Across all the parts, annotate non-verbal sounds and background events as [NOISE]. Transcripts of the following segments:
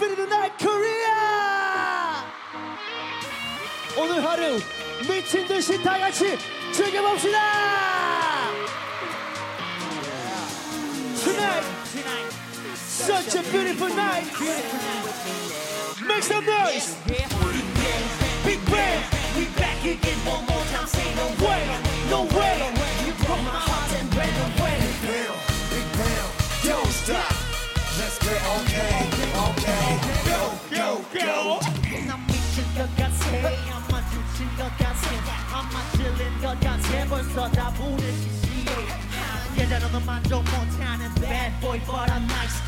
for night, Korea! 오늘 하루 미친 듯이 다 같이 즐겨봅시다! Tonight, tonight, such a beautiful night. Make some noise. Big bang, we back again one more time. Say no way, no way. You broke my heart and ran away. Big bang, don't stop. Let's get okay. 넌 벌써 다 보는 시시해 예전에는 만족 못하는 bad boy but I'm nice.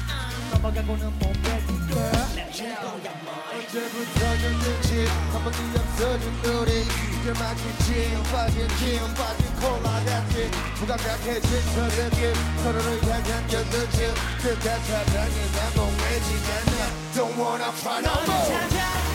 넘어가고는 못 뱉은 girl 언제부터 줬는지? 한번도 없어진 우리 이제 마치 빠진 지음 빠진 콜라 같이 무감각해진 서로의 서로를 향한 견뎌진 그다 사랑이 나 동해지잖아 Don't wanna fight no more.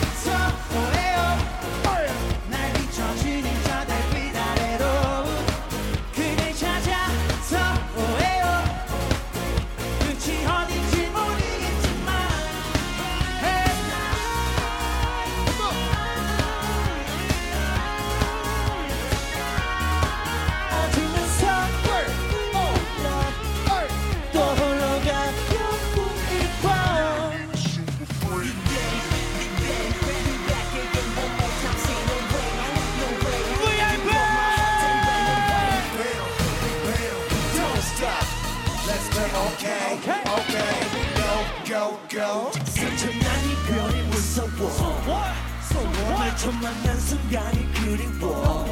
처음 만난 순간이 그리워.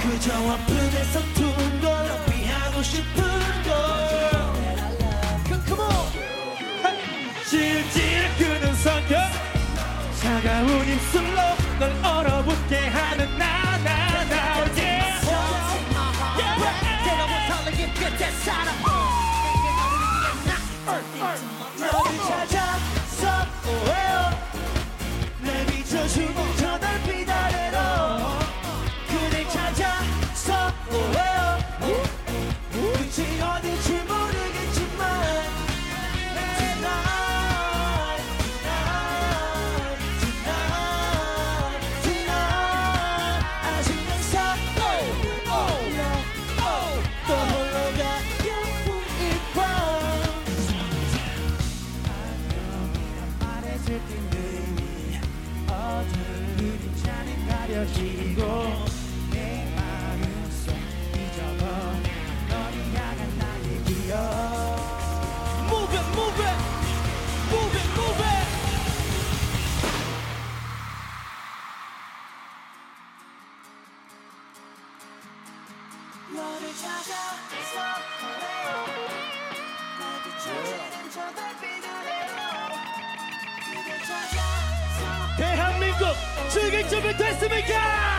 그저 아픔에 서툰 걸 피하고 싶은 걸. Come on. 질질 끄는 성격. 차가운 입술로 널 얼어붙게 하는 나나나. 내가 못하는 끝에 살아 너를 찾아 즐길 준비 됐습니까?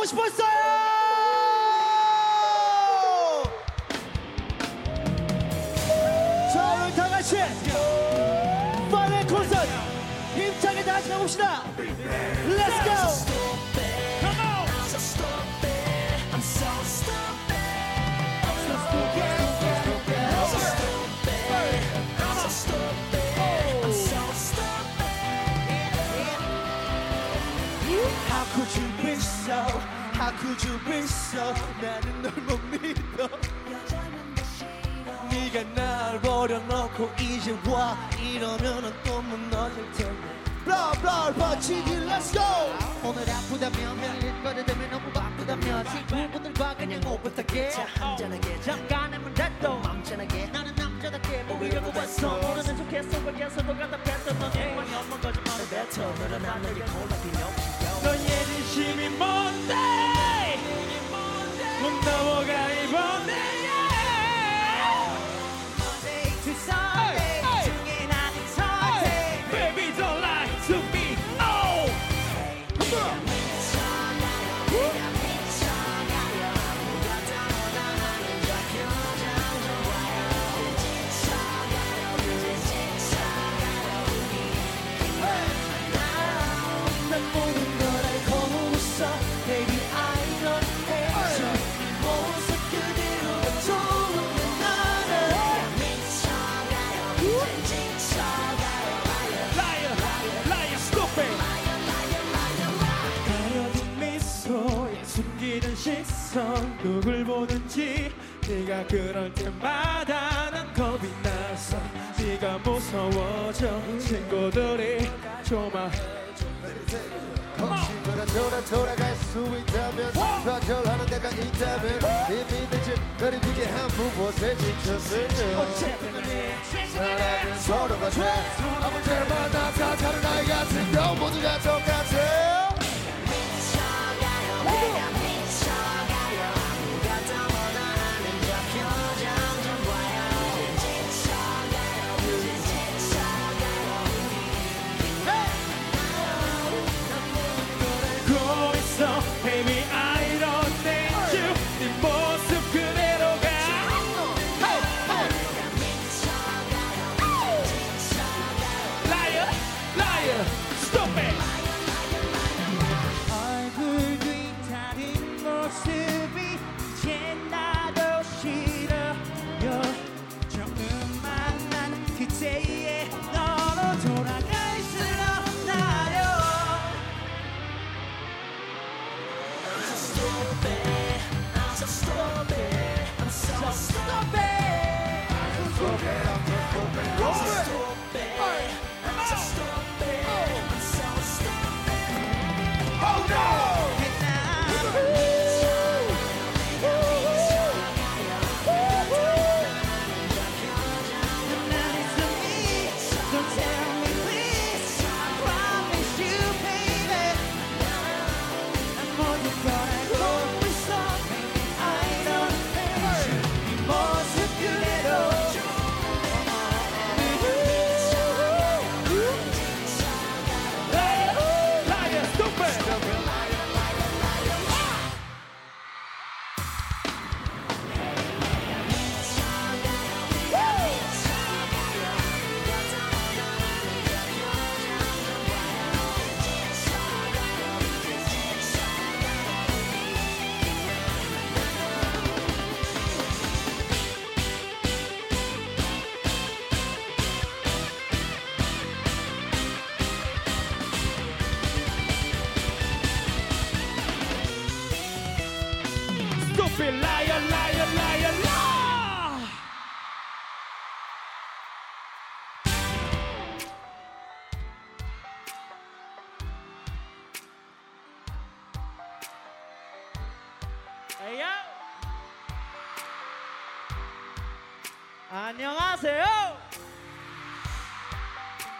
모두 Be so? 나는 널 못 믿어. 네가 날 버려놓고 이제 와. 이러면은 또 무너질 텐데. Blah blah 버치기 Let's go. 오늘 아프다면 내일 거리 되면 너무 바쁘다면 친구분들과 그냥 오붓하게. 자 한잔하게. 잠깐이면 됐도 맘전하게. 나는 남자답게 보이려고 왔어. 모르는 척했어 밖에서도 가답했어. 넌 영원히 없는 거짓말을 뱉어. 늘어난 내게 골라피며 너의 진심이 뭔데? 못 넘어가 이 시선 누굴 보는지 네가 그럴 때마다 난 겁이 나서 네가 무서워져 친구들이 조마해 거칠거나 돌아 돌아갈 수 있다면 좌절하는 데가 있다면 이미 늦은 너를 비게 한 무엇에 지쳤으면 사랑은 서로가 돼. 아무 때마다 다 다른 아이 같은 경 모두 다 똑같아 알고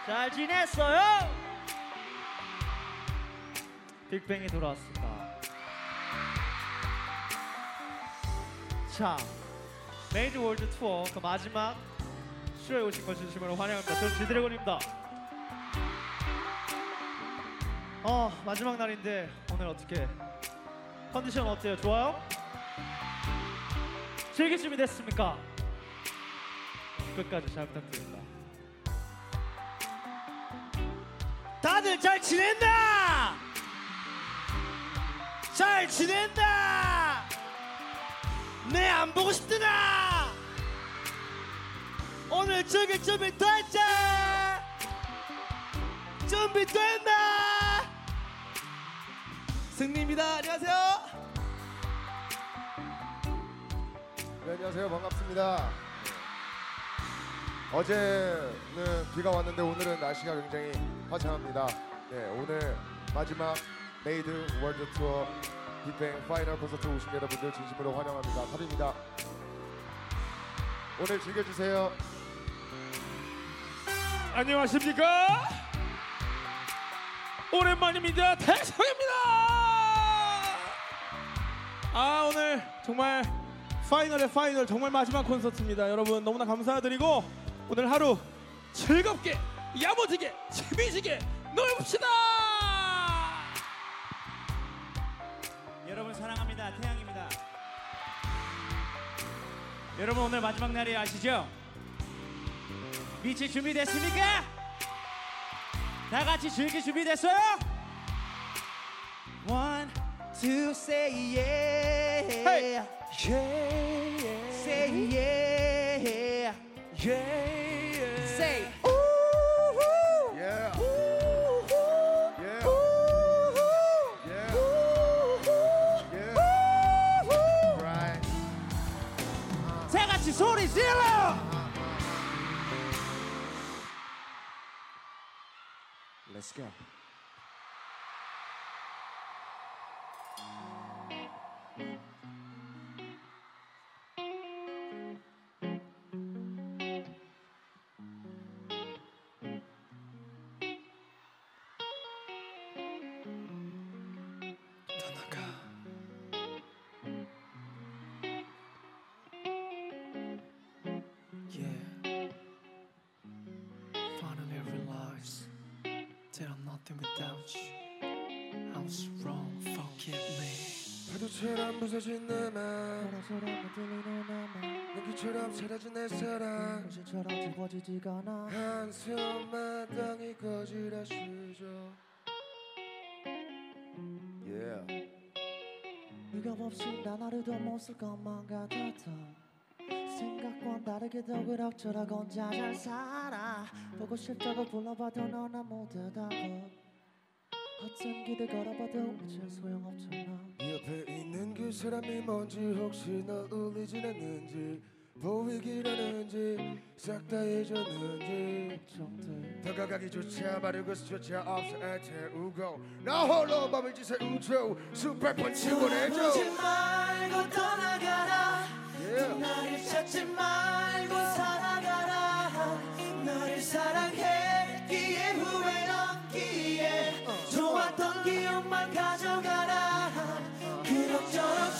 잘 지냈어요? 빅뱅이 돌아왔습니다. 자, MADE World Tour 그 마지막 쇼에 오신 걸 진심으로 환영합니다. 저는 지드래곤입니다. 어, 마지막 날인데 오늘 어떻게 컨디션 어때요? 좋아요? 준비 됐습니까? 끝까지 잘 부탁드립니다. 다들 잘 지낸다! 잘 지낸다! 내 안 보고 싶드나! 오늘 즐길 준비 됐지? 준비됐나? 승리입니다. 안녕하세요. 네, 안녕하세요. 반갑습니다. 어제는 비가 왔는데 오늘은 날씨가 굉장히 화창합니다. 네, 오늘 마지막 MADE World Tour 빅뱅 final 콘서트 오신 여러분들 진심으로 환영합니다. 탑입니다. 오늘 즐겨주세요. 안녕하십니까? 오랜만입니다. 대성입니다. 아 오늘 정말 final의 final 정말 마지막 콘서트입니다. 여러분 너무나 감사드리고 오늘 하루 즐겁게 야무지게 재미지게 놀읍시다. 여러분 사랑합니다. 태양입니다. 여러분 오늘 마지막 날이 아시죠? 미칠 준비됐습니까? 다 같이 즐길 준비됐어요? One, two, say yeah. Hey. Yeah. Say yeah. Yeah. 다 같이 소리 파도처럼 부서진 내맘. 연기처럼 사라진 내 사랑. 정신처럼 지워지지가 않아. 한숨마당이 거지라시죠 Yeah. 네가 없이 난 하루도 못쓸 것만 같았다 생각과 다르게 더 그럭저럭 혼자 잘 살아. 보고 싶다고 불러봐도 넌 아무 대답 어떤 길을 걸어봐도 이제 소용없잖아. 네 옆에 있는 그 사람이 뭔지 혹시 널 울리진 않는지 보이길 하는지 싹 다 잊었는지. 정들 다가가기조차 마르고 수조차 없어 애태우고. 나 홀로 밤을 지새우죠 수백 번 지원해줘. 보지 말고 떠나가라. Yeah. 나를 찾지 말고 살아가라. 너를 사랑했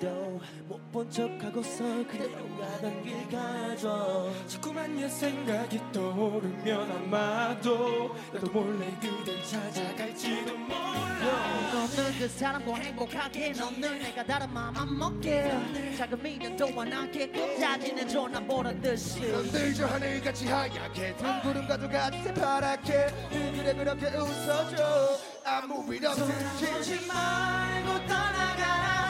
도 못 본 척하고서 그대로 가던 길 가줘 자꾸만 옛 생각이 떠오르면 아마도 나도 몰래 그댈 찾아갈지도 몰라. 너는 그 사람과 행복하게 너는 내가 다른 마음 안 먹게 작은 미련도 완하게 끝까지 내줘 난 보란 듯이 넌늘 저 하늘같이 하얗게 든 구름과도 같이 새파랗게 늘 그래 그렇게 웃어줘 아무 일 없듯이 보지 말고 떠나가라.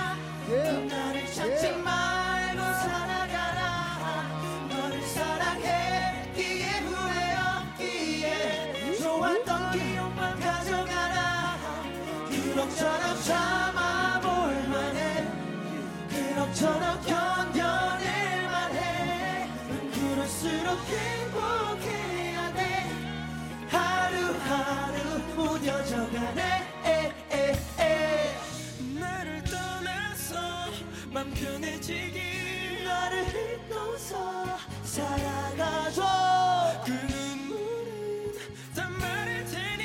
나를 찾지 yeah. 말고 살아가라. 너를 사랑했기에 후회없기에 좋았던 음. 기억만 가져가라. 그럭저럭 참아볼 만해. 그럭저럭 견뎌낼 만해. 그럴수록 내맘 편해지길 나를 힘넣어서 사랑하줘 그 눈물은 단 말일 테니.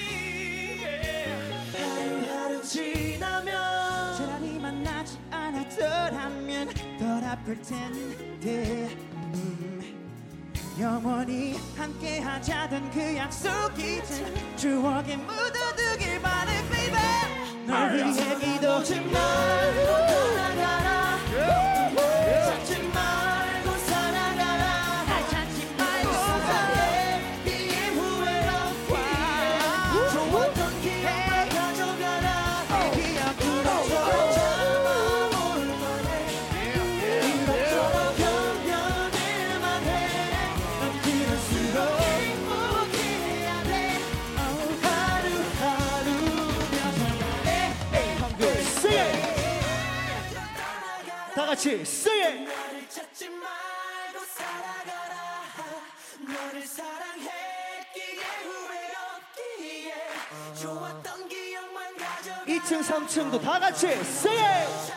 Yeah. 하루하루 지나면 차라리 만나지 않았더라면 덜 아플 텐데. 음, 영원히 함께 하자던 그 약속이 든 추억에 묻어두길 바래 baby. 널 위해 기도 좀 널로 돌아가라 기억만 가져 2층 3층도 다 같이 sing it.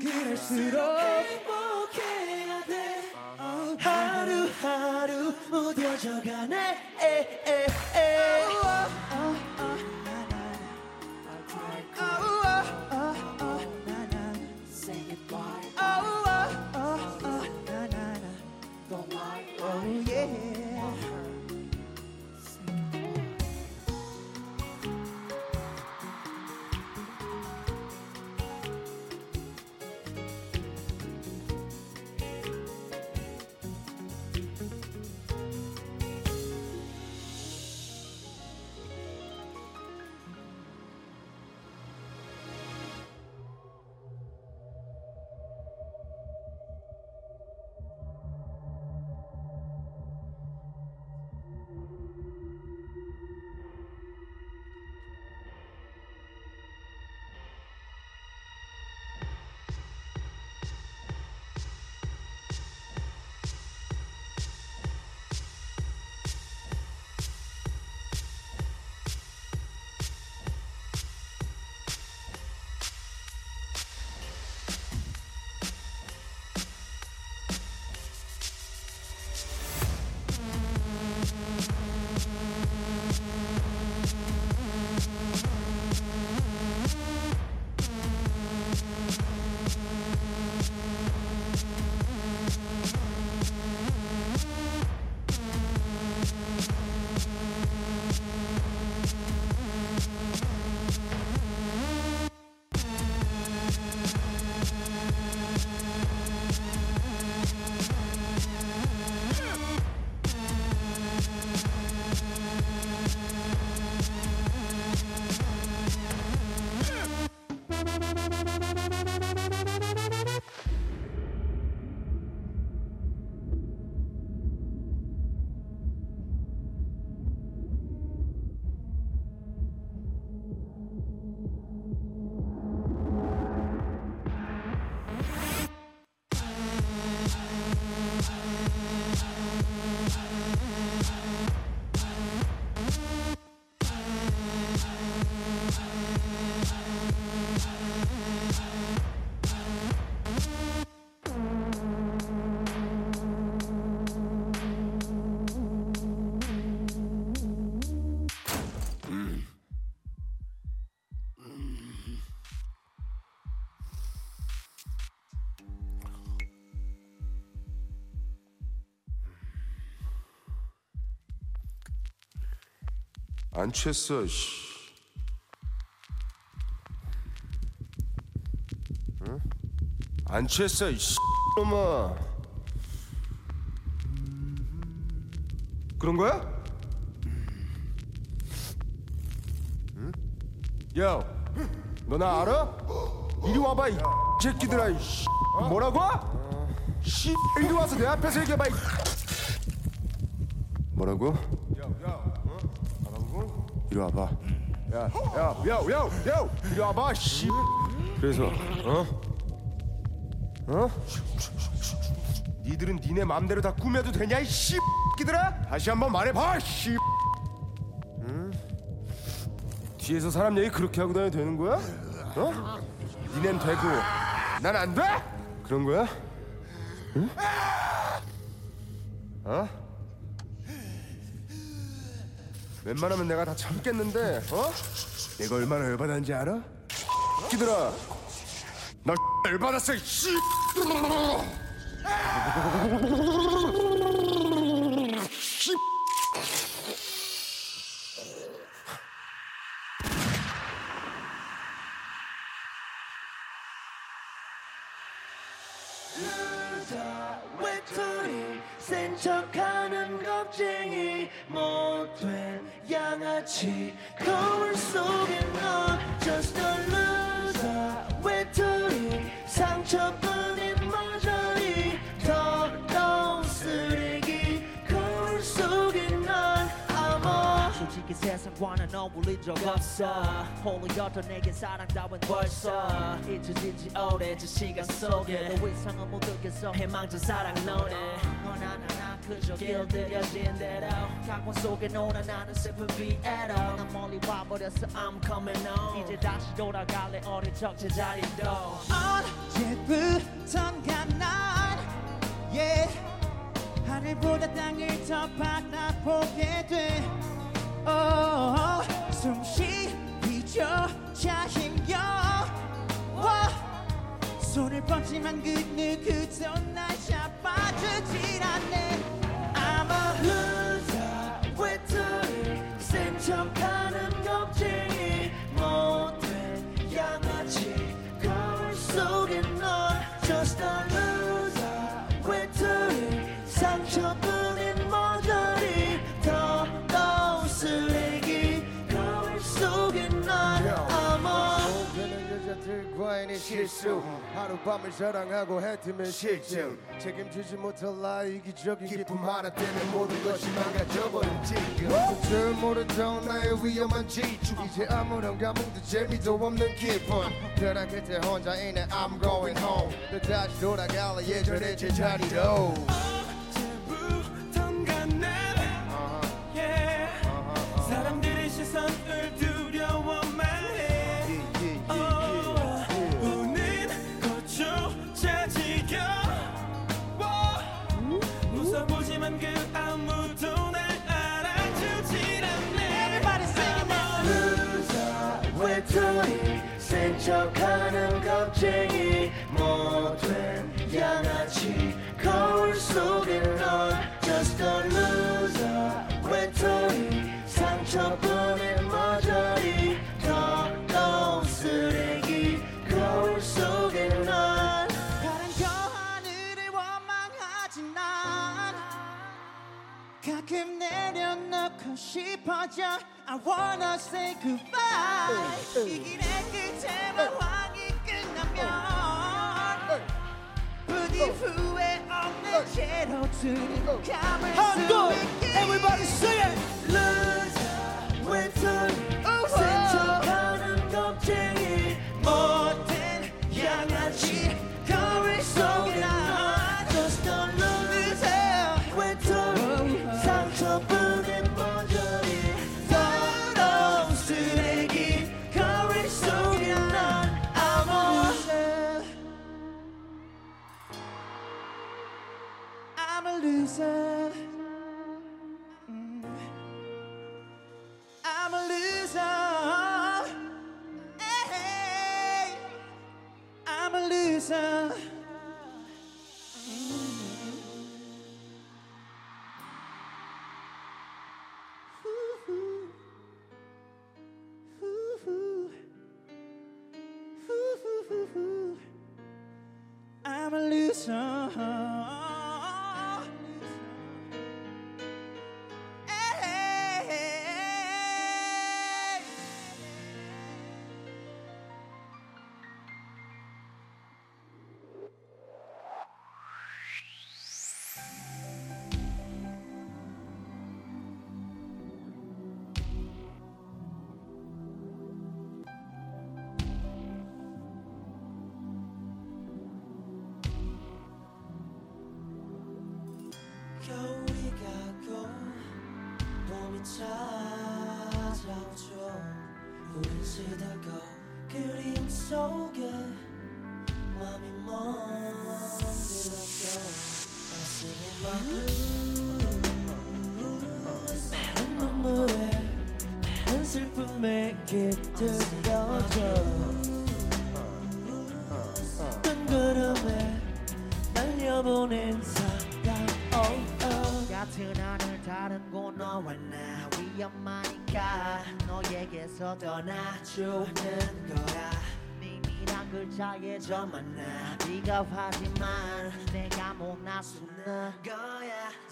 그럴수록 행복해야 돼. 하루하루 무뎌져가네. 에, 에, 에. 안 취했어. 씨. 응? 안 취했어. 이 놈아. 그런 거야? 응? 야, 너 나 알아? 이리 와봐 이 새끼들아. 이 씨. 뭐라고? 씨, 이리 와서 내 앞에서 얘기해봐. 이 뭐라고? 이리 와봐. 야, 야, 야, 야, 야, 이리 와봐, 씨. 그래서, 어? 어? 니들은 니네 맘대로 다 꾸며도 되냐, 이 씨 끼들아? 다시 한번 말해봐, 씨. 응? 뒤에서 사람 얘기 그렇게 하고 다녀도 되는 거야? 어? 니넨 되고, 난 안 돼? 그런 거야? 응? 어? 웬만하면 내가 다 참겠는데, 어? 내가 얼마나 열받았는지 알아? 기들아 나 [LAUGHS] 열받았어 씨 세상과는 어울린 적 없어 홀로였던 내겐 사랑 따윈 벌써 잊혀진 지 오래전 시간 속에 더 이상은 못 느껴서 해망전 사랑 노래 너나 나나 그저 길들여진 대로 각본 속에 놀아 나는 슬픈 비애로 난 멀리 와버렸어 I'm coming home 이제 다시 돌아갈래 어린 적 제자리도 언제부턴가 난 yeah, 하늘보다 땅을 더 바라보게 돼 숨쉬기조차 힘겨워 손을 뻗지만 그 누구도 날 잡아주질 않네 실수. 하룻밤을 사랑하고 해트면 실증. 책임지지 못할 나의 이기적인 기쁨. 하나 때문에 모든 것이 망가져버린 지금. 줄 모르던 나의 위험한 지축 이제 아무런 감흥도 재미도 없는 기분. 벼랑 끝에 혼자인 내 I'm going home. 또 다시 돌아갈래 예전의 제자리로 척하는 겁쟁이 못된 양아치 거울 속에 넌 just a loser. 외톨이 상처뿐인 머저리 더러운 쓰레기 거울 속에 넌. 파란 저 하늘을 원망하진 난 가끔 내려놓고 싶어져. I wanna say goodbye. 이 길 의 끝에만 왕이 끝나면 부디 후회 없는 채로 두는 감을 수 있게. Everybody sing it. Loser 외 illusion.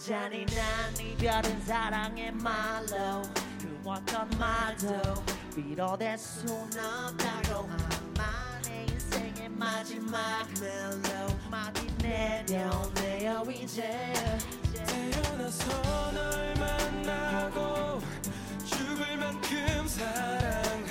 거야 잔인한 이별은 사랑의 말로 그 어떤 말도 위로될 순 없다고 내 인생의 마지막 멜로마디 내려내요 이제. 태어나서 널 만나고 죽을 만큼 사랑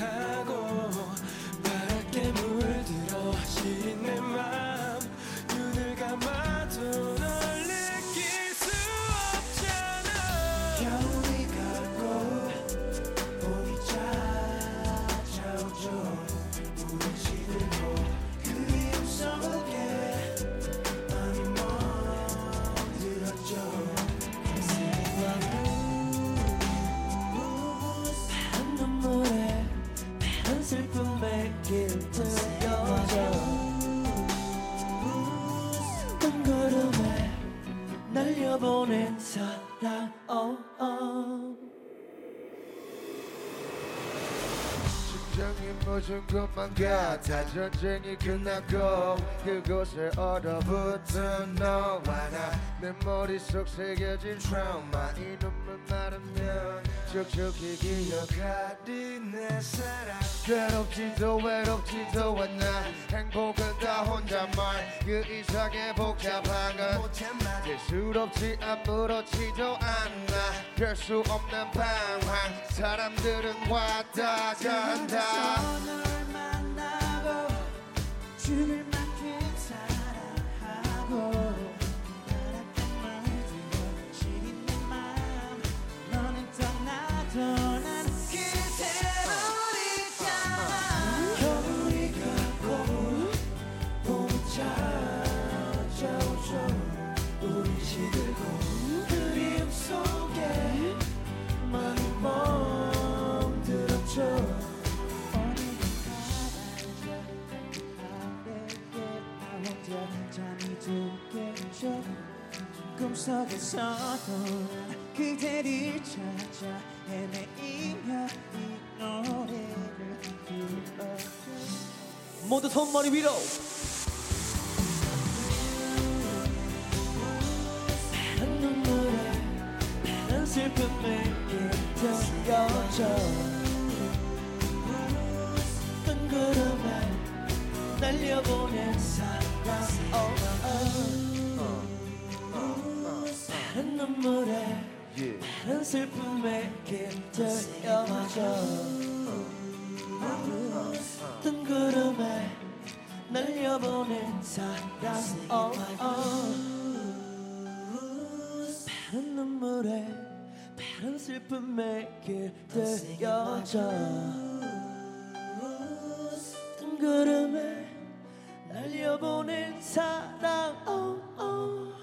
날려보낸 사랑 oh, oh. 심장이 멎은 것만 같아. 전쟁이 끝나고 그곳에 얼어붙은 너와 나. 내 머릿속 새겨진 트라우마. 이 눈물 마르면 촉촉히 기억하리 내 사랑. 괴롭지도 외롭지도 않아. 행복은 다 혼자말. 그 이상의 복잡한 건 대수롭지 아무렇지도 않아. 별수 없는 방황. 사람들은 왔다 간다. 널 만나고 죽을 꿈속에서도 난 그대를 찾아 헤매이며 이 노래를 불러줘. 모두 손머리 위로. 파란 눈물에 파란 슬픔에 깃들여져 뜬 구름에 날려보낸 사랑. Oh, oh. 눈물에 파란 슬픔에 깃들여져 뜬 구름에 날려보낸 사랑. oh, oh. 파란 눈물에 파란 슬픔에 깃들여져. 뜬 구름에 날려보낸 사랑. oh, oh.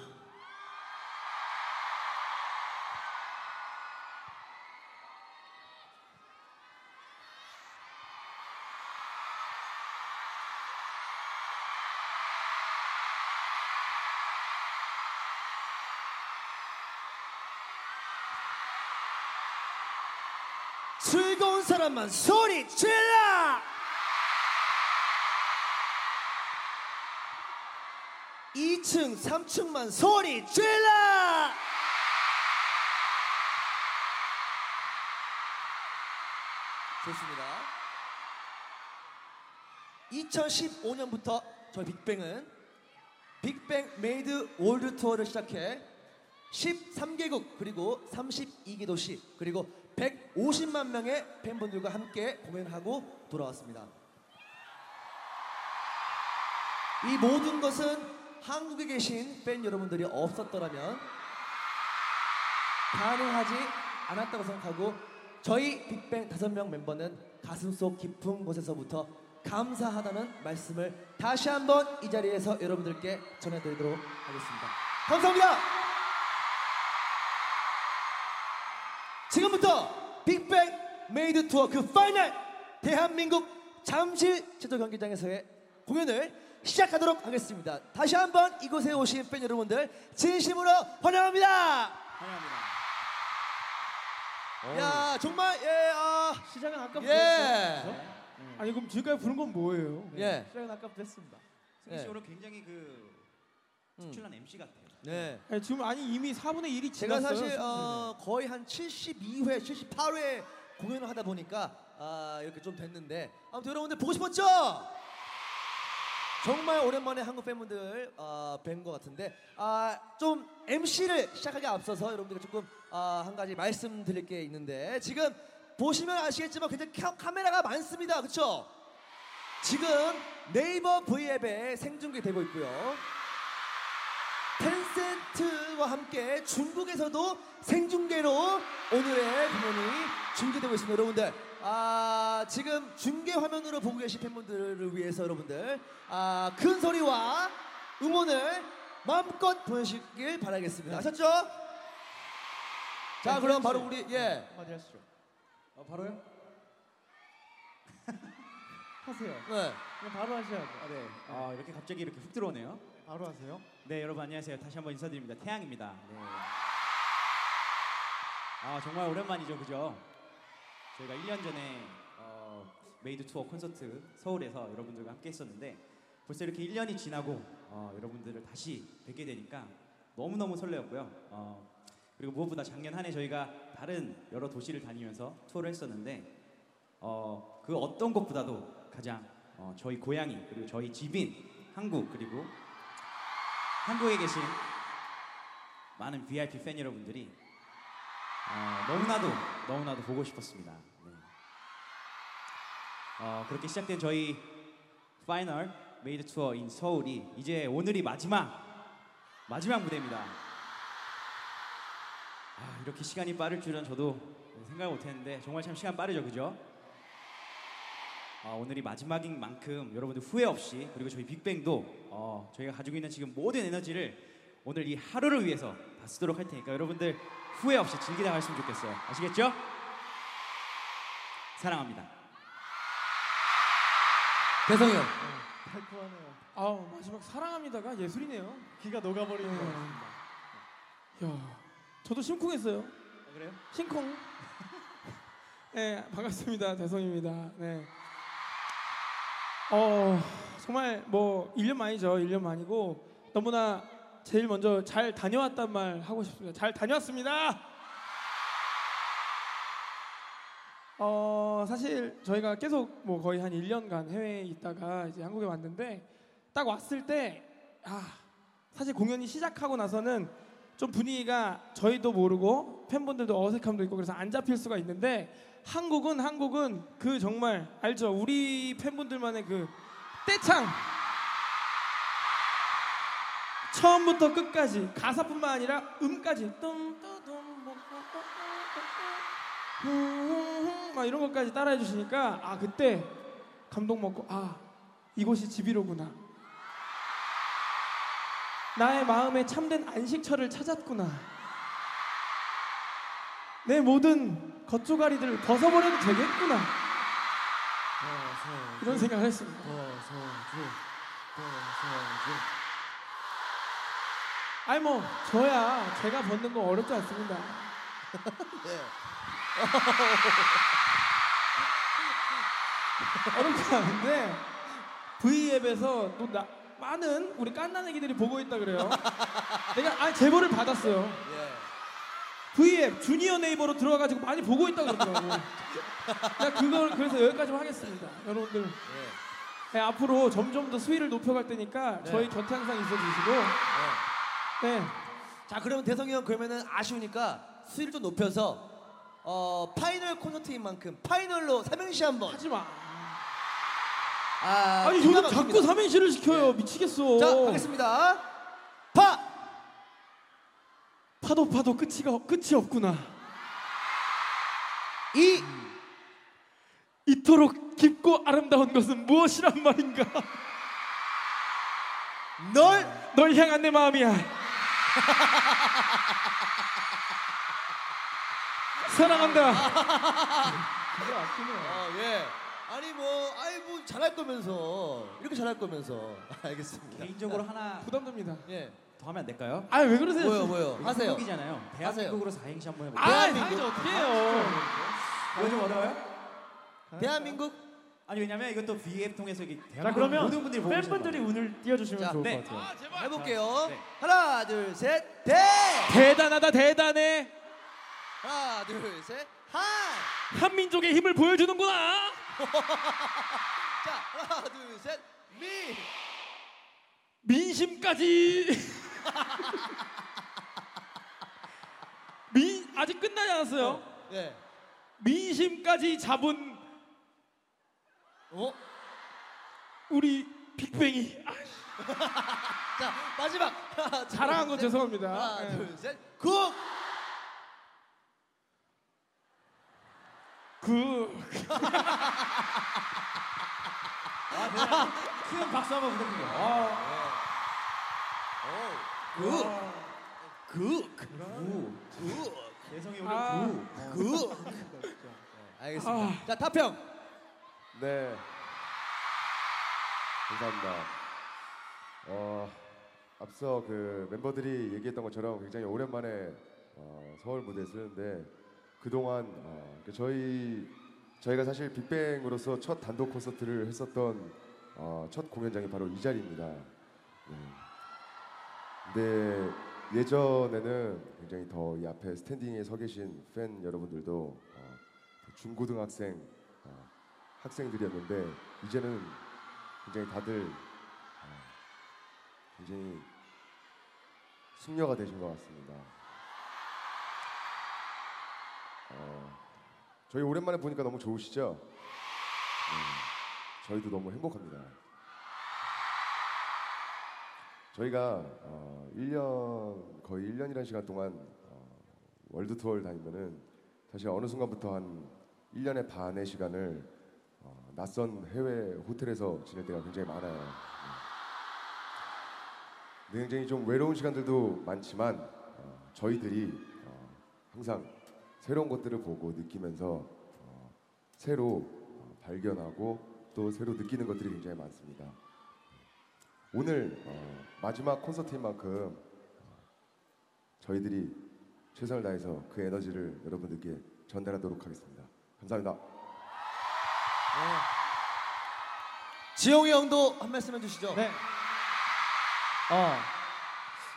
즐거운 사람만 소리 질러! 2층, 3층만 소리 질러! 좋습니다. 2015년부터 저희 빅뱅은 빅뱅 MADE World Tour를 시작해 13개국 그리고 32개 도시 그리고 150만 명의 팬분들과 함께 공연하고 돌아왔습니다. 이 모든 것은 한국에 계신 팬 여러분들이 없었더라면 가능하지 않았다고 생각하고 저희 빅뱅 다섯 명 멤버는 가슴속 깊은 곳에서부터 감사하다는 말씀을 다시 한번 이 자리에서 여러분들께 전해드리도록 하겠습니다. 감사합니다. 지금부터 빅뱅 MADE Tour 그 final 대한민국 잠실 제도 경기장에서의 공연을 시작하도록 하겠습니다. 다시 한번 이곳에 오신 팬 여러분들 진심으로 환영합니다. 환영합니다. 야 정말 예 아, 시작은 아까부터 예. 했죠? 아니 그럼 지금까지 부른 건 뭐예요? 예. 시작은 아까부터 했습니다. 승희 씨 네. 오늘 굉장히 그 음. 특출난 MC 같아요. 네. 아니, 지금 아니 이미 4분의 1이 제가 지났어요. 사실 어, 거의 한 72회, 78회 공연을 하다 보니까 아, 이렇게 좀 됐는데 아무튼 여러분들 보고 싶었죠? 정말 오랜만에 한국 팬분들 어, 뵌것 같은데 아, 좀 MC를 시작하기 앞서서 여러분들께 조금 아, 한 가지 말씀드릴 게 있는데 지금 보시면 아시겠지만 굉장히 카, 카메라가 많습니다, 그렇죠? 지금 네이버 V앱에 생중계되고 있고요. 텐센트와 함께 중국에서도 생중계로 오늘의 공연이 중계되고 있습니다 여러분들 아 지금 중계 화면으로 보고 계신 팬분들을 위해서 여러분들 아, 큰 소리와 응원을 마음껏 보내주시길 바라겠습니다 아셨죠? 자 그럼 바로 우리 예 한마디 하시죠. 어, 바로요? [LAUGHS] 하세요. 네. 그냥 바로 하셔야죠. 아, 네. 아, 이렇게 갑자기 이렇게 훅 들어오네요. 바로 하세요. 네, 여러분 안녕하세요. 다시 한번 인사드립니다. 태양입니다. 네. 아, 정말 오랜만이죠, 그죠? 저희가 1년 전에 어, MADE Tour 콘서트 서울에서 여러분들과 함께 했었는데 벌써 이렇게 1년이 지나고 어, 여러분들을 다시 뵙게 되니까 너무너무 설레었고요. 어, 그리고 무엇보다 작년 한 해 저희가 다른 여러 도시를 다니면서 투어를 했었는데 어, 그 어떤 것보다도 가장 어, 저희 고향이 그리고 저희 집인 한국 그리고 한국에 계신 많은 VIP 팬 여러분들이 어, 너무나도 너무나도 보고 싶었습니다. 네. 어, 그렇게 시작된 저희 Final MADE Tour in 서울이 이제 오늘이 마지막 마지막 무대입니다. 아, 이렇게 시간이 빠를 줄은 저도 생각 못했는데 정말 참 시간 빠르죠, 그죠? 아, 오늘이 마지막인 만큼 여러분들 후회 없이 그리고 저희 빅뱅도 어, 저희가 가지고 있는 지금 모든 에너지를 오늘 이 하루를 위해서 다 쓰도록 할 테니까 여러분들 후회 없이 즐기다 가시면 좋겠어요. 아시겠죠? 사랑합니다. 대성이 형 달콤하네요. 아 마지막 사랑합니다가 예술이네요. 기가 녹아버리는 것 같습니다. 야, 저도 심쿵했어요. 그래요? 심쿵. [LAUGHS] 네, 반갑습니다. 대성입니다. 네. 어, 정말 뭐 1년 만이죠. 1년 만이고 너무나 제일 먼저 잘 다녀왔단 말 하고 싶습니다. 잘 다녀왔습니다. 어, 사실 저희가 계속 뭐 거의 한 1년간 해외에 있다가 이제 한국에 왔는데 딱 왔을 때 아, 사실 공연이 시작하고 나서는 좀 분위기가 저희도 모르고 팬분들도 어색함도 있고 그래서 안 잡힐 수가 있는데 한국은 한국은 그 정말 알죠 우리 팬분들만의 그 떼창 처음부터 끝까지 가사뿐만 아니라 음까지 막 이런 것까지 따라해 주시니까 아 그때 감동 먹고 아 이곳이 집이로구나 나의 마음에 참된 안식처를 찾았구나. 내 모든 겉조가리들을 벗어버려도 되겠구나. 이런 생각을 했습니다. 아니 뭐 저야 제가 벗는 거 어렵지 않습니다. [LAUGHS] 어렵지 않은데 V앱에서 또 나, 많은 우리 깐난 애기들이 보고 있다 그래요 [LAUGHS] 내가 아 제보를 받았어요 예. V앱 주니어 네이버로 들어가가지고 많이 보고 있다 그러더라고요 [LAUGHS] 그걸 그래서 여기까지만 하겠습니다 여러분들 예. 네, 앞으로 점점 더 수위를 높여갈 테니까 네. 저희 곁에 항상 있어주시고 네. 자 그러면 대성이 형 그러면은 아쉬우니까 수위를 좀 높여서 어 final 콘서트인 만큼 파이널로 삼행시 한번 하지 마. 아, 아니 기가 저는 자꾸 막힙니다. 삼행시를 시켜요. 미치겠어. 자 가겠습니다 파 파도 파도 끝이가 끝이 없구나. 이 이토록 깊고 아름다운 것은 무엇이란 말인가? 널 널 향한 내 마음이야. 사랑한다. 어, 예. 아니 뭐 아이 뭐 잘할 거면서 이렇게 잘할 거면서 [LAUGHS] 알겠습니다. 개인적으로 하나 부담됩니다. 예. 더 하면 안 될까요? 아 왜 그러세요? 뭐요 뭐요 하세요. 한국이잖아요. 대한민국으로 사행시 한번 해볼게요. 아, 대한민국. 사실 어떻게 해요? 이거 좀 어려워요? 대한민국 아니 왜냐면 이것도 VF 통해서 이게 대한민국 자 그러면 모든 분들이 보고 팬분들이 운을 띄워주시면 자, 좋을 네. 것 같아요. 해볼게요. 네. 하나 둘 셋 대. 대단하다 대단해. 하나 둘 셋 한. 한민족의 힘을 보여주는구나. [LAUGHS] 자 하나 둘 셋 미. 민심까지. [LAUGHS] 민 아직 끝나지 않았어요. 네. 민심까지 잡은 어? 우리 빅뱅이 아, [LAUGHS] 자 마지막. 하나, 둘, 자랑한 건 셋. 죄송합니다. 하나 예. 둘 셋. 국. 그 아. 큰 박수 한번 부탁드려요. 아, 국. 국. 구. 대성이 오늘 아. 구. 국. 알겠습니다. 자 타평. 네. 감사합니다. 어, 앞서 그 멤버들이 얘기했던 것처럼 굉장히 오랜만에 어, 서울 무대에 서는데 그동안 어, 그 저희 저희가 사실 빅뱅으로서 첫 단독 콘서트를 했었던 어, 첫 공연장이 바로 이 자리입니다. 네. 근데 예전에는 굉장히 더 이 앞에 스탠딩에 서 계신 팬 여러분들도 어, 중고등학생 어, 학생들이었는데 이제는 굉장히 다들 어, 굉장히 숙녀가 되신 것 같습니다. 어, 저희 오랜만에 보니까 너무 좋으시죠? 네, 저희도 너무 행복합니다. 저희가 어, 1년 거의 1년이라는 시간 동안 어, 월드 투어를 다니면은 사실 어느 순간부터 한 1년의 반의 시간을 어, 낯선 해외 호텔에서 지낼 때가 굉장히 많아요. 네. 굉장히 좀 외로운 시간들도 많지만 어, 저희들이 어, 항상 새로운 것들을 보고 느끼면서 어, 새로 어, 발견하고 또 새로 느끼는 것들이 굉장히 많습니다. 오늘 어, 마지막 콘서트인 만큼 어, 저희들이 최선을 다해서 그 에너지를 여러분들께 전달하도록 하겠습니다. 감사합니다. 지용이 형도 한 말씀 해주시죠. 네. 어,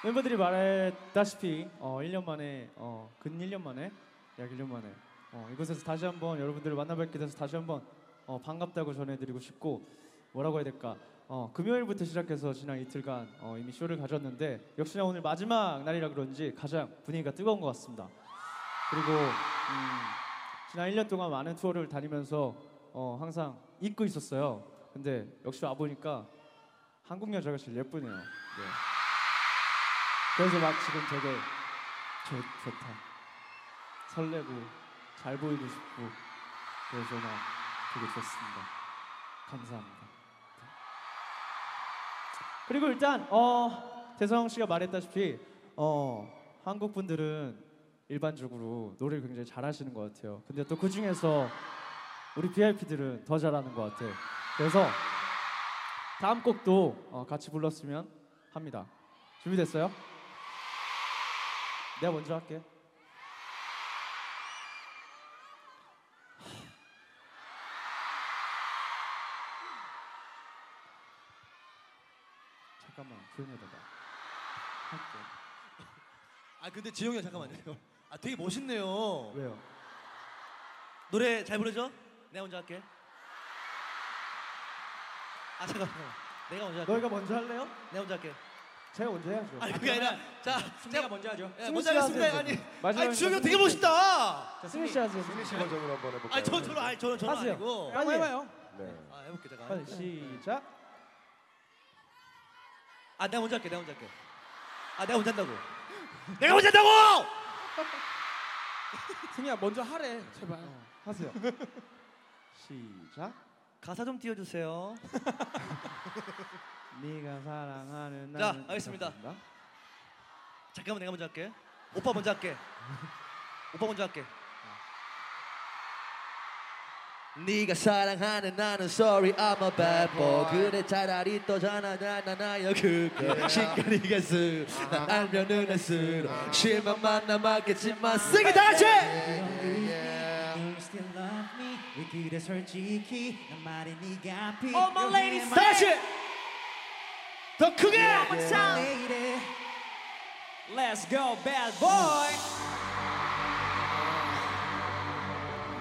멤버들이 말했다시피 어, 1년 만에 어, 근 1년 만에 약 1년 만에 어, 이곳에서 다시 한번 여러분들을 만나뵙게 돼서 다시 한번 어, 반갑다고 전해드리고 싶고 뭐라고 해야 될까 어, 금요일부터 시작해서 지난 이틀간 어, 이미 쇼를 가졌는데 역시나 오늘 마지막 날이라 그런지 가장 분위기가 뜨거운 것 같습니다. 그리고 음, 지난 1년 동안 많은 투어를 다니면서 어, 항상 잊고 있었어요. 근데 역시 와 보니까 한국 여자가 제일 예쁘네요. 네. 그래서 막 지금 되게 좋, 좋다. 설레고 잘 보이고 싶고 그래서 막 되게 좋습니다. 감사합니다. 네. 그리고 일단 어 대성 씨가 말했다시피 어 한국 분들은 일반적으로 노래를 굉장히 잘하시는 것 같아요. 근데 또 그 중에서 우리 VIP들은 더 잘하는 것 같아요. 그래서 다음 곡도 어, 같이 불렀으면 합니다. 준비됐어요? 내가 먼저 할게. 해봐. 할게. [LAUGHS] 아 근데 지용이 형 잠깐만요. 아 되게 멋있네요. 왜요? 노래 잘 부르죠? 내가 먼저 할게. 아 잠깐. 내가 먼저 할게. 너희가 먼저 할래요? 내가 먼저 할게. 제가 먼저 해야죠. 아니 그게 아니라 자 승리가 먼저 하죠. 예, 먼저 하겠습니다. 아니 아니 지용이 형 되게 멋있다. 자, 승리 씨 하세요. 승리 씨 버전으로 한번 해볼까요? 아니 저 저는 아니 저는 저는 하세요. 아니고. 빨리 해봐요. 네. 아 해볼게 잠깐. 빨리 시작. 아 내가 먼저 할게. 내가 먼저 할게. 아 내가 먼저 한다고. [LAUGHS] 내가 먼저 한다고. [LAUGHS] 승희야 먼저 하래 제발. 하세요. [LAUGHS] 시작. 가사 좀 띄워주세요. 네가 사랑하는 자, 나는 알겠습니다. 감사합니다. 잠깐만 내가 먼저 할게. 오빠 먼저 할게. 오빠 먼저 할게. 네가 사랑하는 나는 sorry I'm a bad boy. 그래 차라리 또 전화 나나나여 그거 시간이 갈수록 난 알면은 할수록 실망만 남았겠지만 쓰기 다 같이! You still love me. 왜 그래 솔직히? 난 말해 네가 All my ladies 다 같이 더 크게! lady Let's go bad boy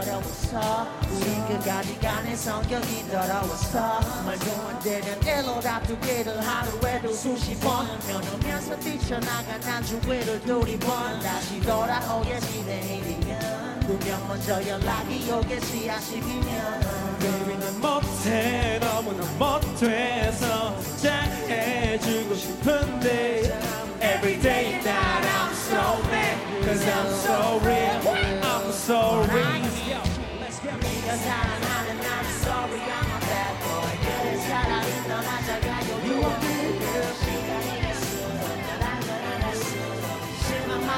어려웠어 우린 끝까지가 내 성격이 더러웠어 말도 안 되는 일로 다투기를 하루에도 수십 번. 면하면서 뛰쳐나간 난 주위를 두리번 다시 돌아오게 시대이면 분명 먼저 연락이 오겠지 아쉽이면. Baby 난 못해 너무나 못돼서 잘해주고 싶은데 Every day night I'm so mad Cause I'm so real I'm so real 네가 사랑하는 나는 sorry I'm a bad boy 그래 차라리 떠나자가요 You are good girl 시간이 갈수록 날 알면 할수록 실망만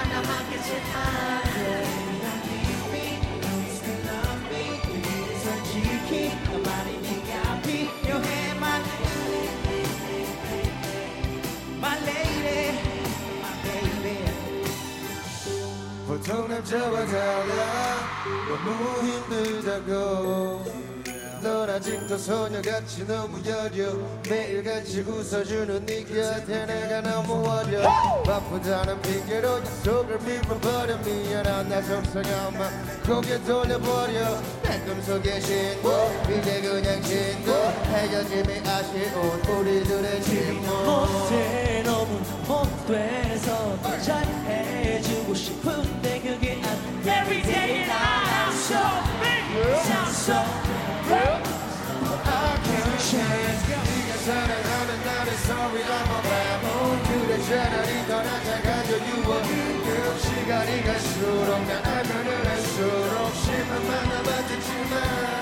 보통 남자와 달라. 너무 힘들다고 넌 아직도 소녀같이 너무 여려. 매일같이 웃어주는 네 곁에 내가 너무 어려. 바쁘다는 핑계로 약속을 밀어버려. 미안한 나 속상함만 고개 돌려버려. 내 꿈속의 신고 이제 그냥 친구 헤어짐이 아쉬운 우리들의 침묵. 못해 너무 못돼서 더 잘해주고 싶은데 그게 안 돼. Every day I'm so big I'm so I can't change 네가 사랑하는 나는 sorry I'm a bad boy 그래 차라리 떠나자가죠 you are girl 시간이 갈수록 난 알면은 할수록 실망만 남았겠지만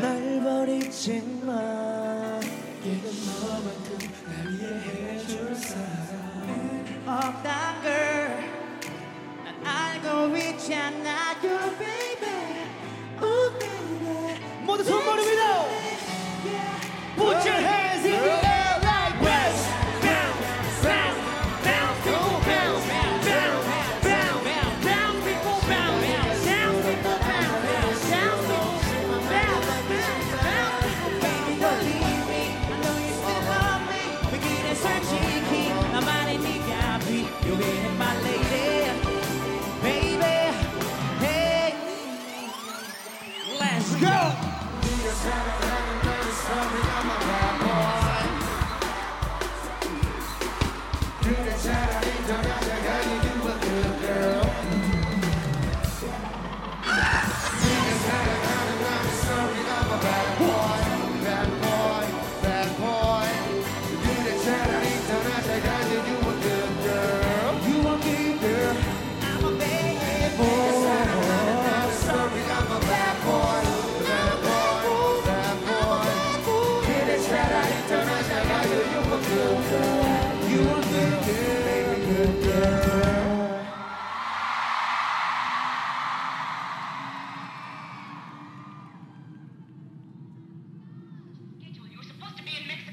날 버리지 마 얘는 너만큼 날 이해해줄 사람 없단 걸. 난 알고 있잖아 You baby. Oh baby 모두 손머리 위로 Put your hands in the air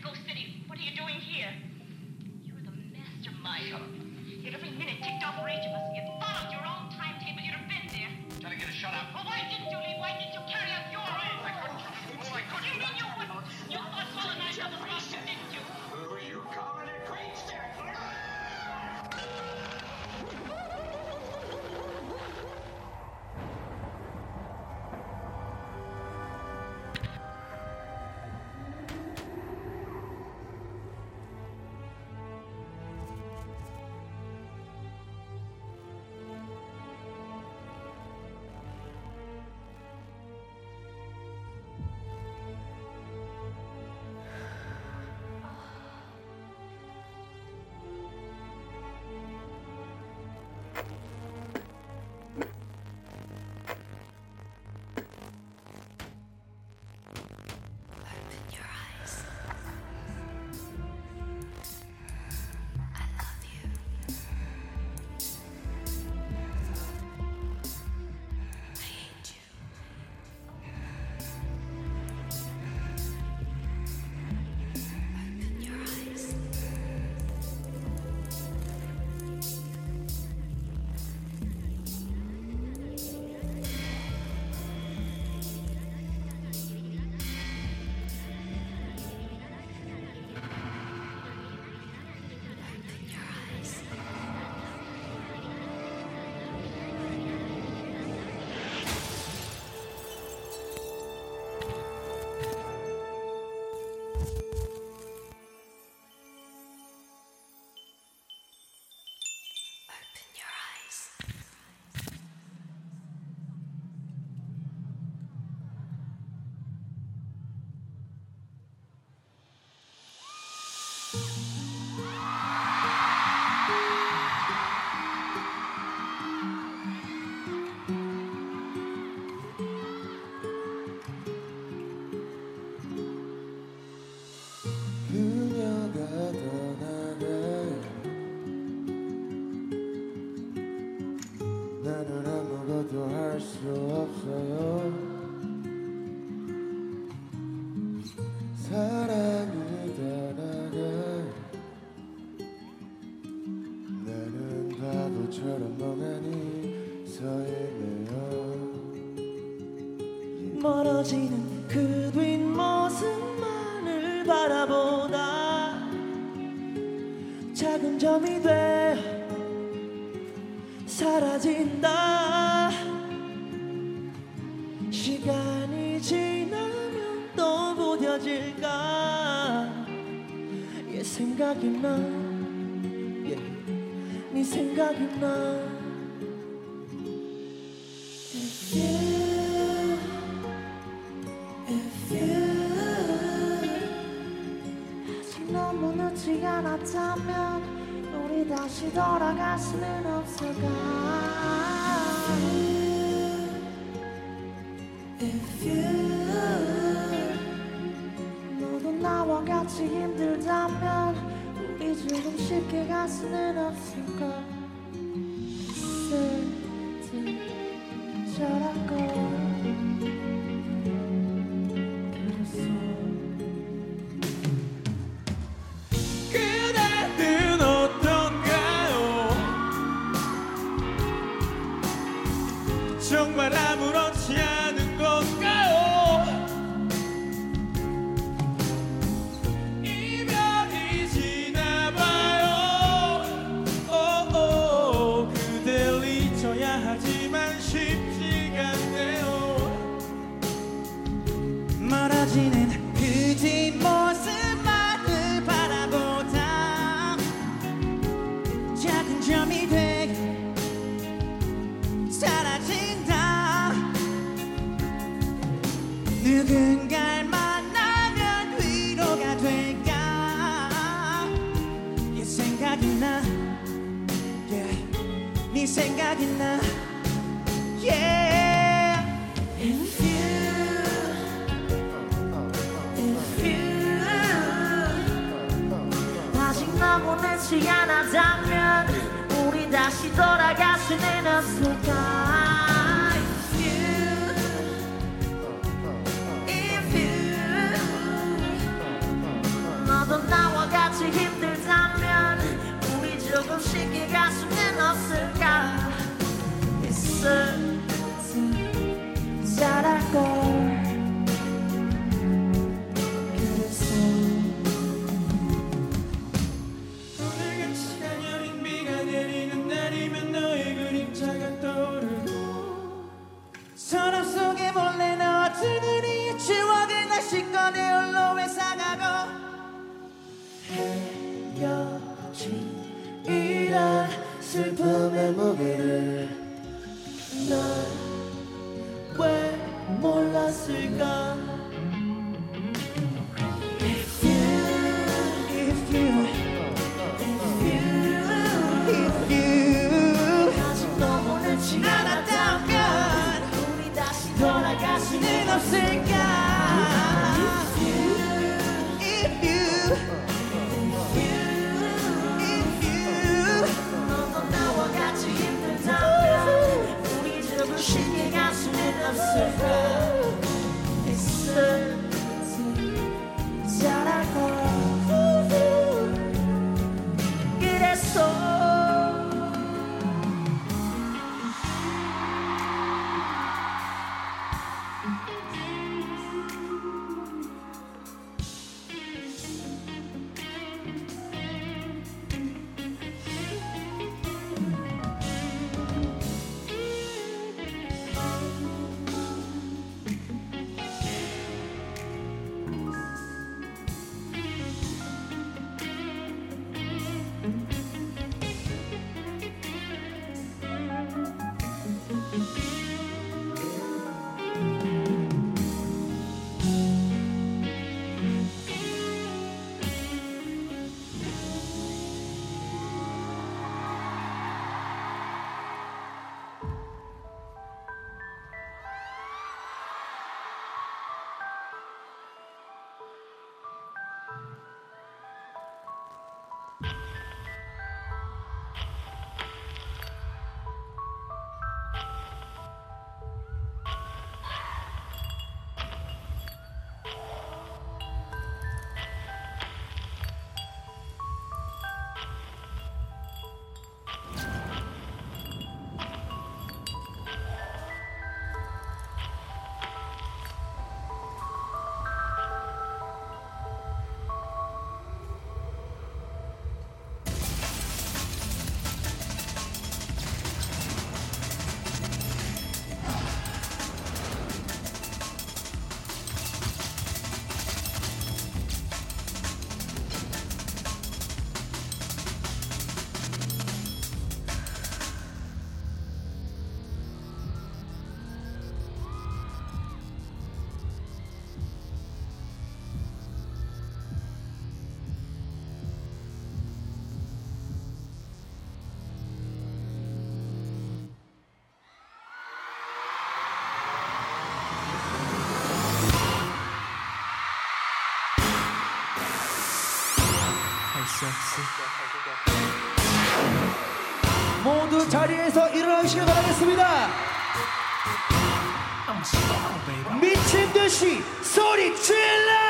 Mexico City. What are you doing here? You're the mastermind. Yet every minute ticked off for each of us. You followed your own timetable. You'd have been there. Trying to get a shut up. Well, why didn't you leave? Why didn't you carry out your end? I couldn't. Oh, I couldn't. You mean you wouldn't? You thought colonized other Russia, didn't you? tell me that 돌아갔으면 사라진다. 누군가 만나면 위로가 될까? 얘 생각이 나. Yeah. 네 생각이 나. Yeah. If you, if you, 아직 나 보내지 않았다면 다시 돌아갈 수는 없을까 If you 너도 나와 같이 힘들다면 우리 조금씩 이갈 수는 없을까? 있을 마음의 무게를 난왜 몰랐을까 Sing. 지나갔다면 우리 다시 돌아갈 자리에서 일어나시길 바라겠습니다. 미친 듯이 소리 질러!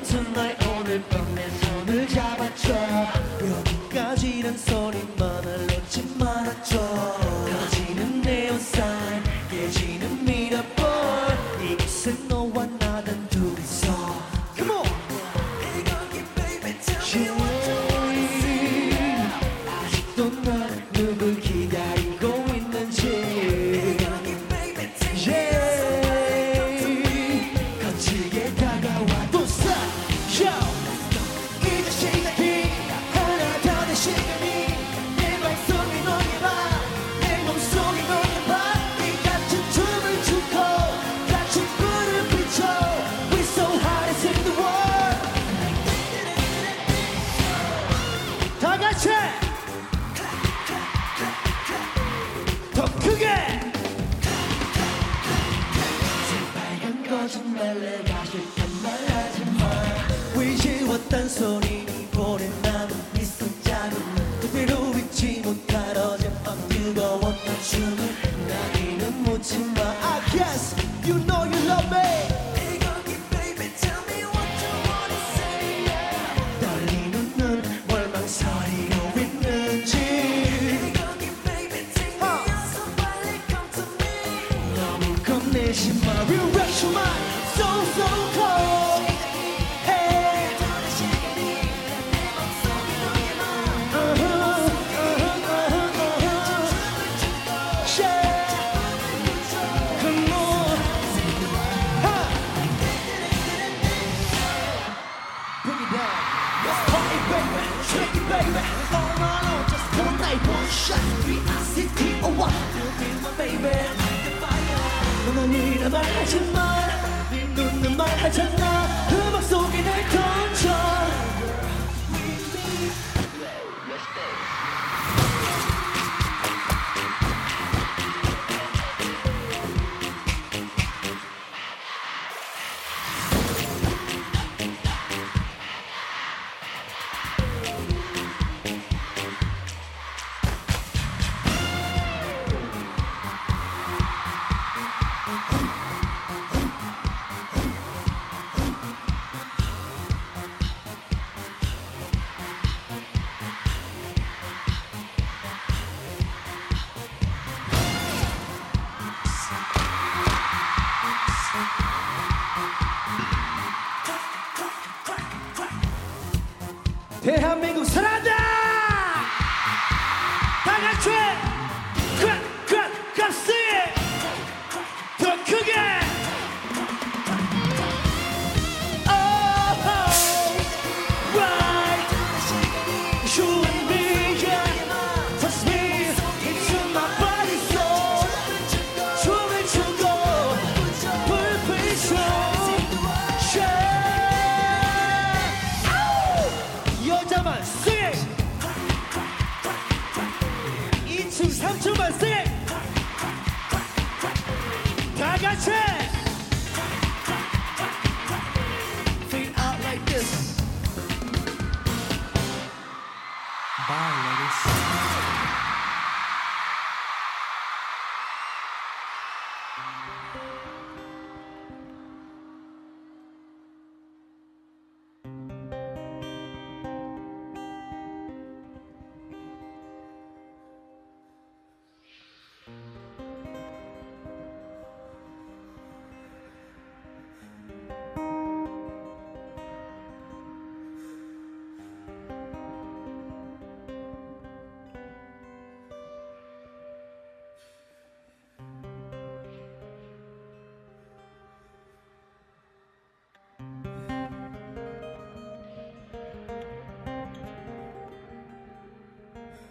같은 날 오늘 밤내 손을 잡았지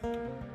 Música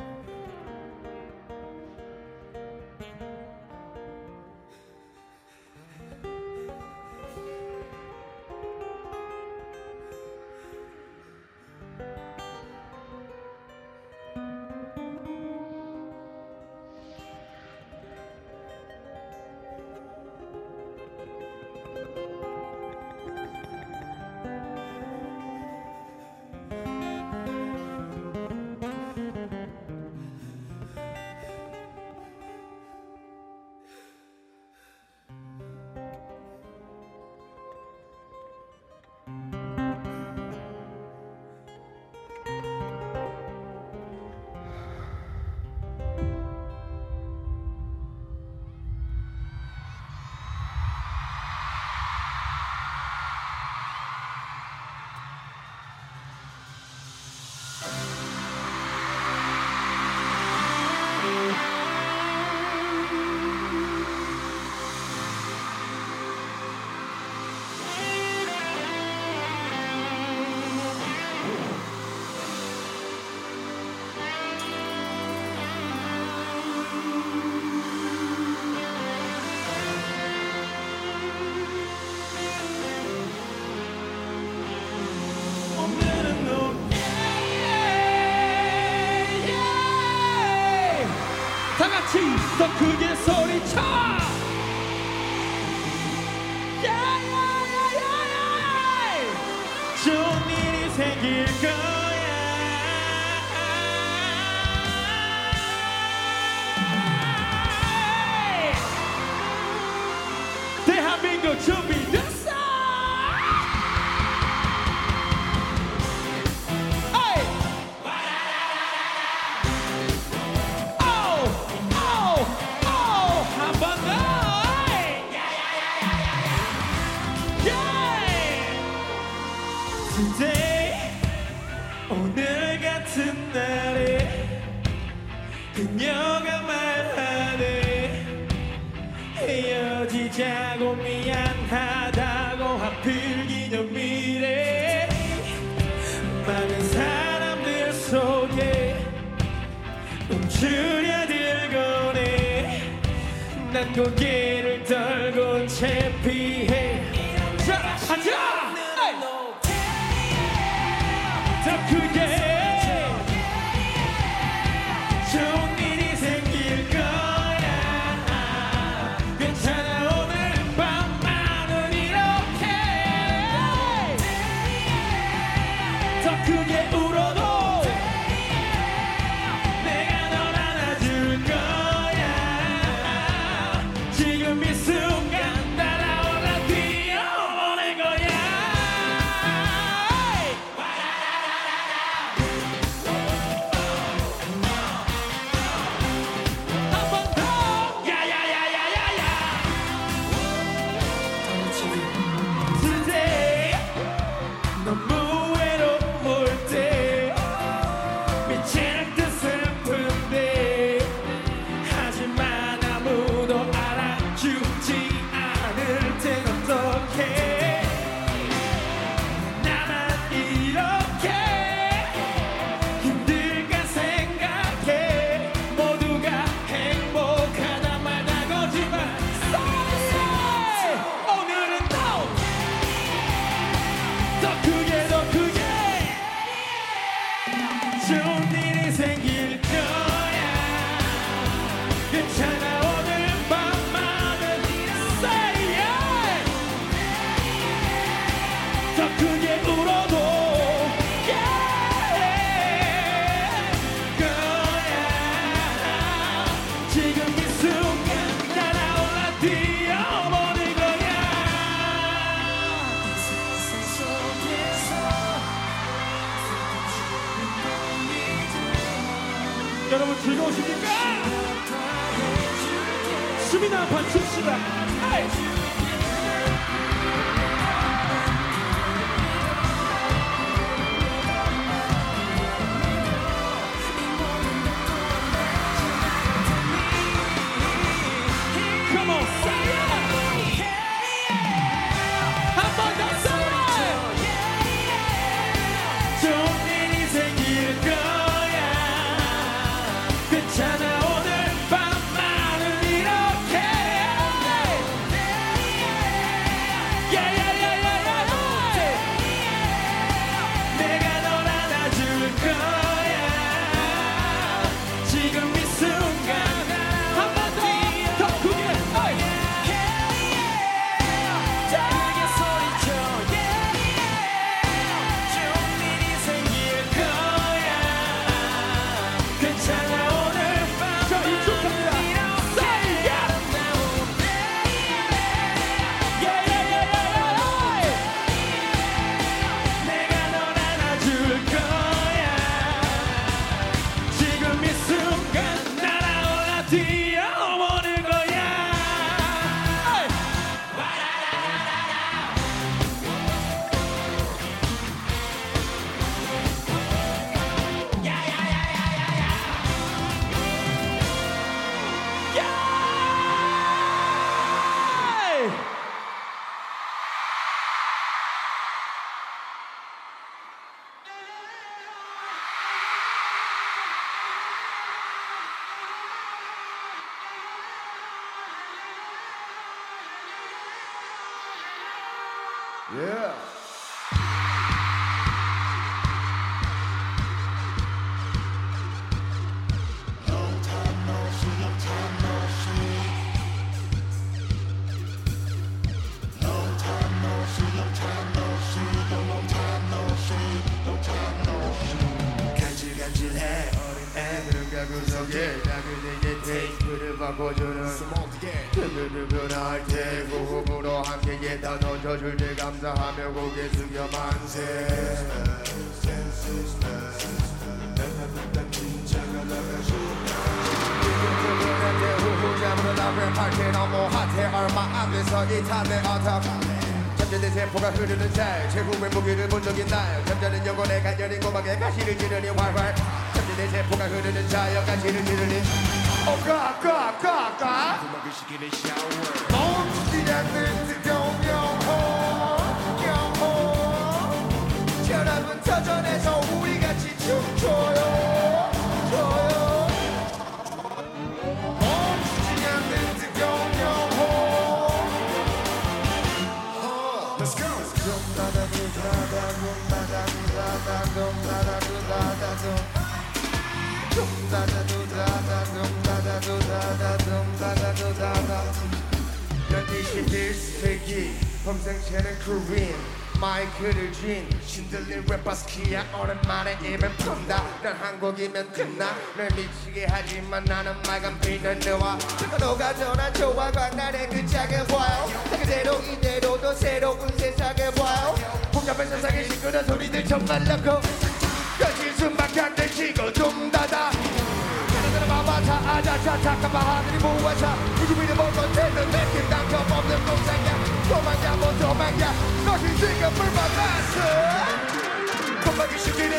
크게 소리쳐! 야야야야야! 좋은 일이 생길까? 여러분 즐거우십니까? 숨이나 한판 칩시다 미치게 하지만 나는 맑은 빛을 놓아 너가 전한 좋아 광란의 그 작은 와요. 그대로 이대로 또 새로운 세상에 와요. 복잡한 세상에 시끄러운 소리들 정말 넣고 거친 숨밖에 안 들치고 좀 닫아. 마마차 아자차 잠깐만 하늘이 모아차 이 주위를 보고 되는 느낌 당첨 없는 공상이야. 도망가 뭐 도망가. 너희 지금 물만났어. 도망기 시키는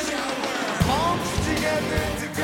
멈추지 않는 뜨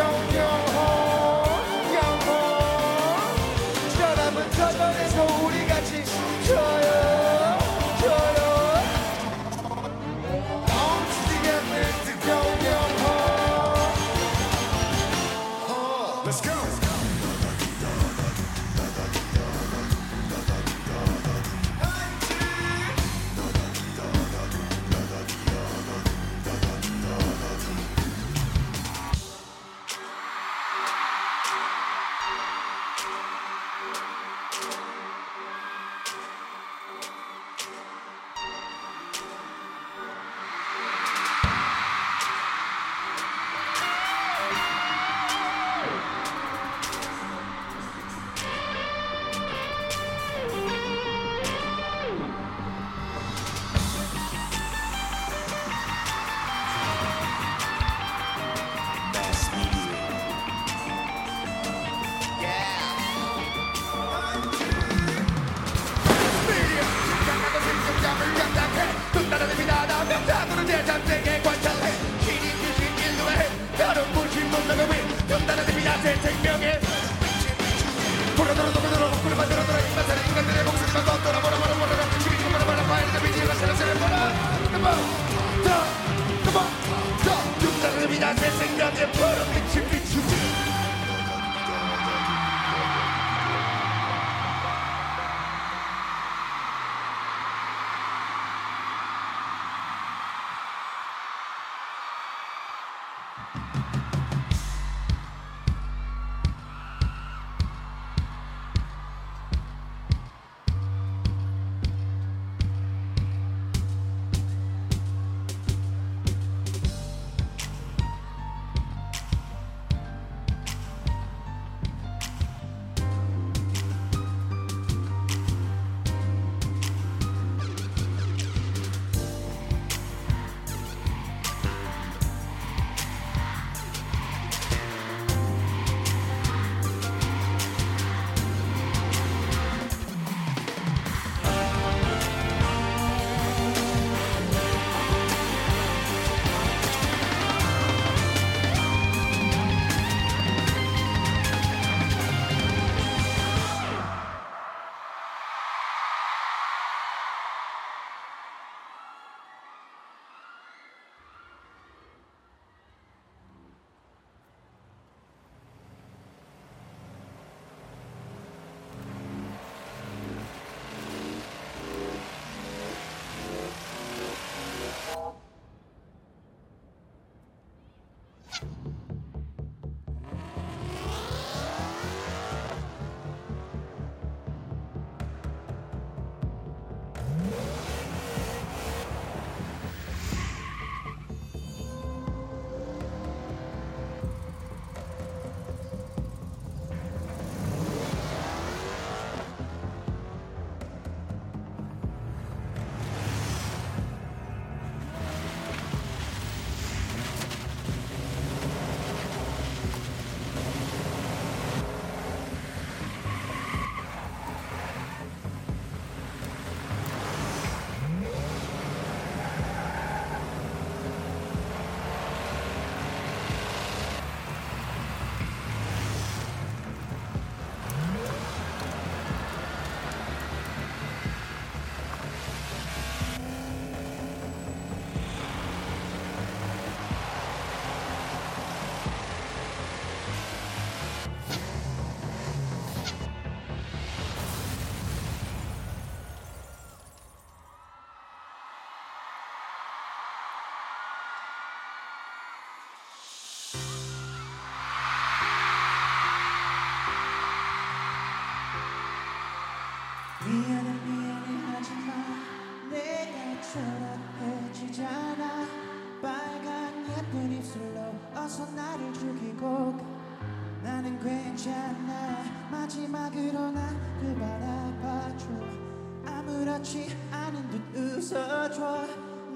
웃어줘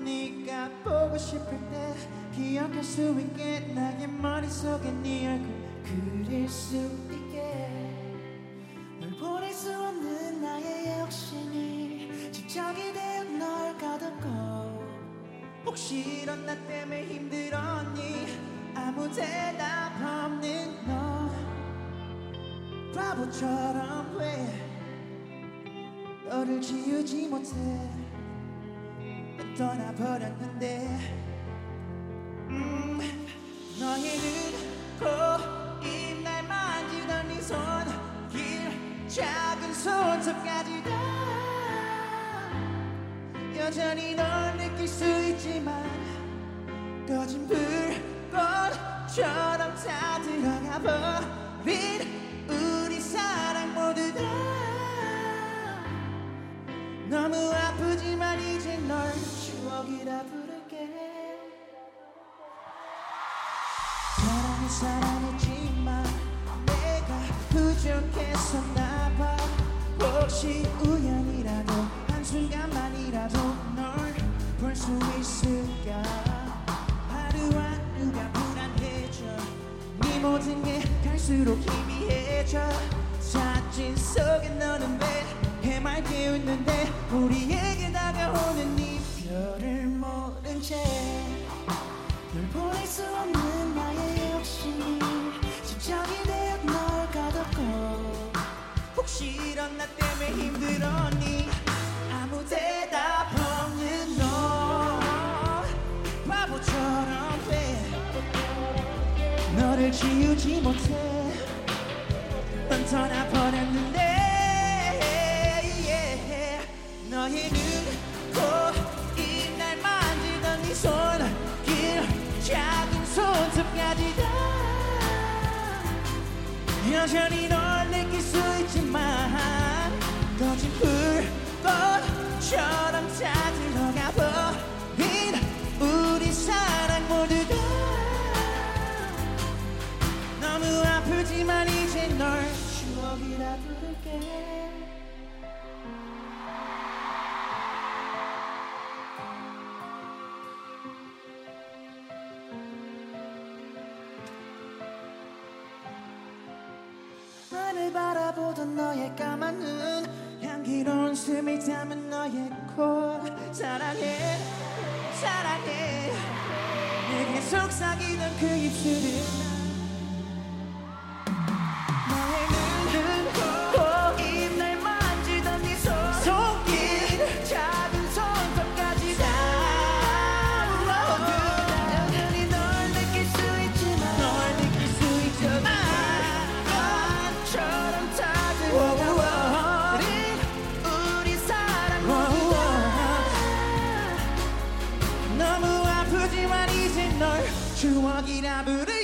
네가 보고 싶을 때 기억할 수 있게 나의 머릿속에 네 얼굴 그릴 수 있게. 널 보낼 수 없는 나의 욕심이 집착이 되어 널 가뒀고. 혹시 이런 나 때문에 힘들었니? 아무 대답 없는 너. 바보처럼 왜 너를 지우지 못해? 넌 떠나버렸는데. 음, 너의 눈, 코, 입, 날 만지던 네 손길 작은 손톱까지 다 여전히 널 느낄 수 있지만 꺼진 불꽃처럼 다 들어가 버린 우리 사랑 모두 다 너무 아프지만 이제 널 추억이라 부를게. 사랑은 사랑했지만 내가 부족했었나 봐. 혹시 우연이라도 한순간만이라도 널 볼 수 있을까? 하루하루가 불안해져. 네 모든 게 갈수록 희미해져. 사진 속에 너는 왜 해맑게 웃는데 우리에게 다가오는 이 별을 모른 채널 보낼 수 없는 나의 욕심이 집착이 되어 널 가뒀고 혹시 이런 나 때문에 힘들었니? 아무 대답 없는 너 바보처럼 왜 너를 지우지 못해. 넌 떠나버렸는데 yeah. 너의 눈, 손길 작은 손톱까지 다. 여전히 널 느낄 수 있지만 꺼진 불꽃처럼 다 들어가 버린 우리 사랑 모두 다 너무 아프지만 이제 널 추억이라 부를게 하늘 바라보던 너의 까만 눈. 향기로운 숨이 담은 너의 코 사랑해 사랑해. 내게 속삭이던 그 입술은 너의 추억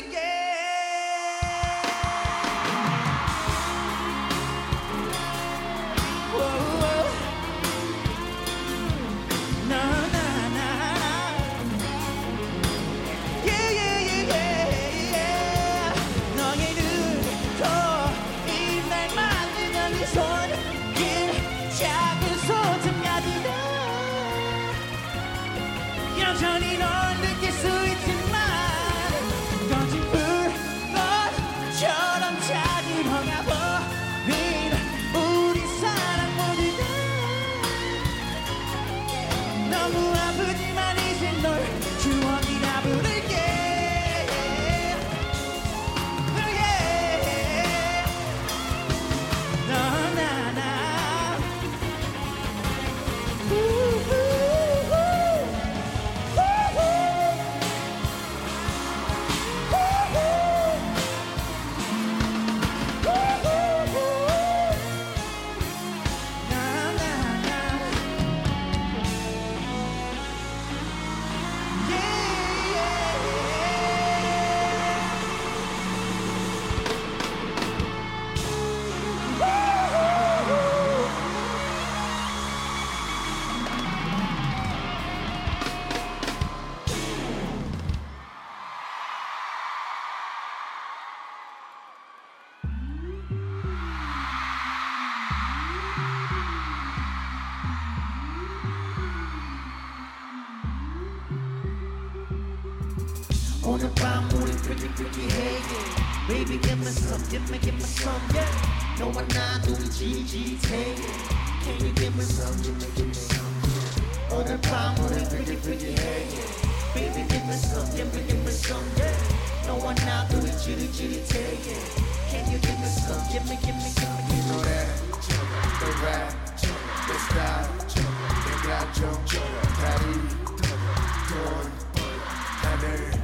우리 pretty pretty hey yeah. Baby give me some give me give me some yeah 너와 나 둘이 지지해 Can you give me some give me give me some yeah. 오늘 밤 우리 pretty pretty hey yeah. Baby give me some give me give me some yeah 너와 나 둘이 지지해 yeah. Can you give me some give me give me give me give me 노래 내 랩, 내 스타일 내가 좀 다리 돈 하늘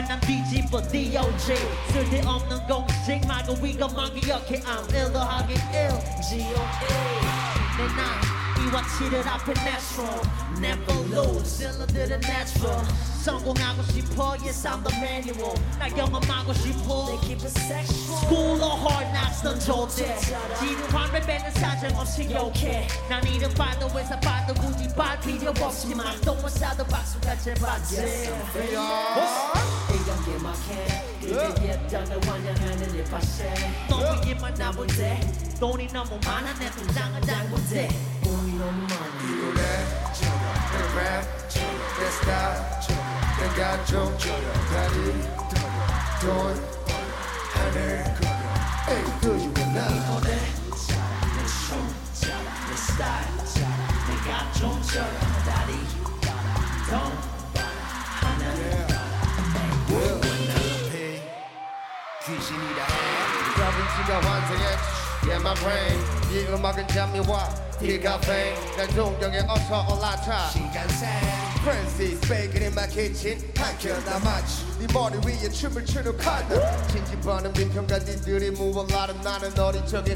원하면 난 뒤집어 D.O.J 쓸데없는 공식 말고 이것만 기억해. I'm ill 더하기 ill G.O.A 내 나이 이와 칠을 앞에 natural. Never lose. 일러들은 natural. 성공하고 싶어 yes I'm the manual. 나 경험하고 싶어. They keep it sexual. School of hard knocks 넌 좋대. 지루한 랩에는 사정 없이 욕해. 난 이름 봐도 회사 봐도 굳이 발 필요 없지만 똥만 싸도 박수가 제발지 이건 게막해 그대의 땅을 환영하는 이 파세 너 위에만 나볼 때 돈이 너무 많아 내 통장은 장군대 돈이 너무 많아 노래 내 랩, 내 스타일 내가 좀 다리 돈 하늘 Hey, do you wanna 노래 내 춤, 내 스타일 내가 좀 저런 다리 돈 하늘 귀신이다 다빈치가 환생했지 Yeah my brain. 이 음악은 잠이 와 네가 뱅날 동경에 어서 올라타 시간 새 Francis Bacon in my kitchen. 한켠 남았지 네 머리 위에 춤을 추는 징징거는 민평가 니들이 무얼라는 나는 어린 적에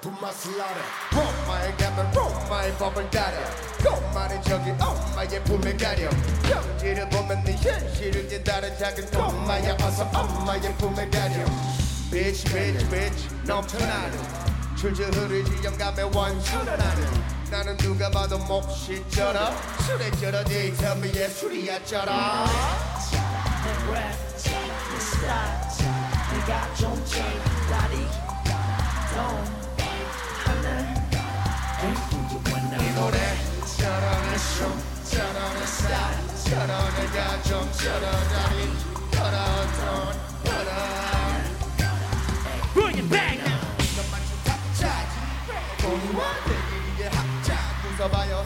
분맛을 알아 로마에 가면 로마의 법을 따라 꼬마는 저기 엄마의 품에 가려 평지를 보면 네 현실을 깨달은 작은 꼬마야. 어서 엄마의 품에 가려 Bitch bitch bitch. 넘쳐나는. 줄줄 흐르지 영감의 원수는 나는 나는 누가 봐도 몹시 쩔어 술에 쩔어 데이터 위에 술이야 쩔어 이 노래 쩔어내 춤 쩔어 내 스타일 쩔어 내가 좀 쩔어 다리 쩔어 돈 합작 웃어봐요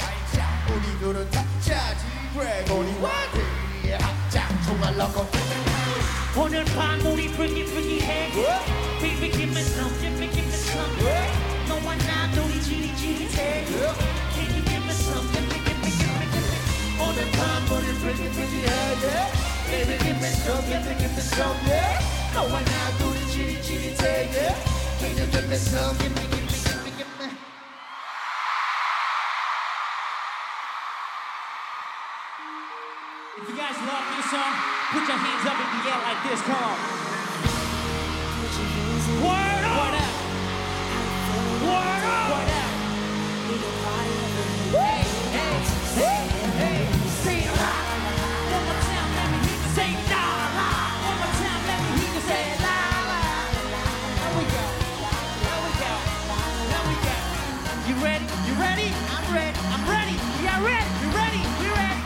우리 둘은 탑자지 왜 돈이 와대기에 합작 총알 넣고 오늘 밤 우리 freaky freaky 해 Baby give me some give me give me some 너와 나 둘이 지리지리해 Can you give me some give me give me give me give me 오늘 밤 우리 freaky freaky 해 Baby give me some give me give me some yeah 너와 나 둘이 지리지리해 Can you give me some give me give me give me guys love this song, put your hands up in the air like this. Come on. Word up! Word up! Word up! Word up! Hey, hey, hey, hey, say it loud. One more time, let me hear you say it loud. One more time, let me hear you say it loud. There we go. There we go. There we go. You ready? You ready? I'm ready. I'm ready. We are ready. You ready? We ready.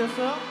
어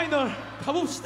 파이널 가봅시다.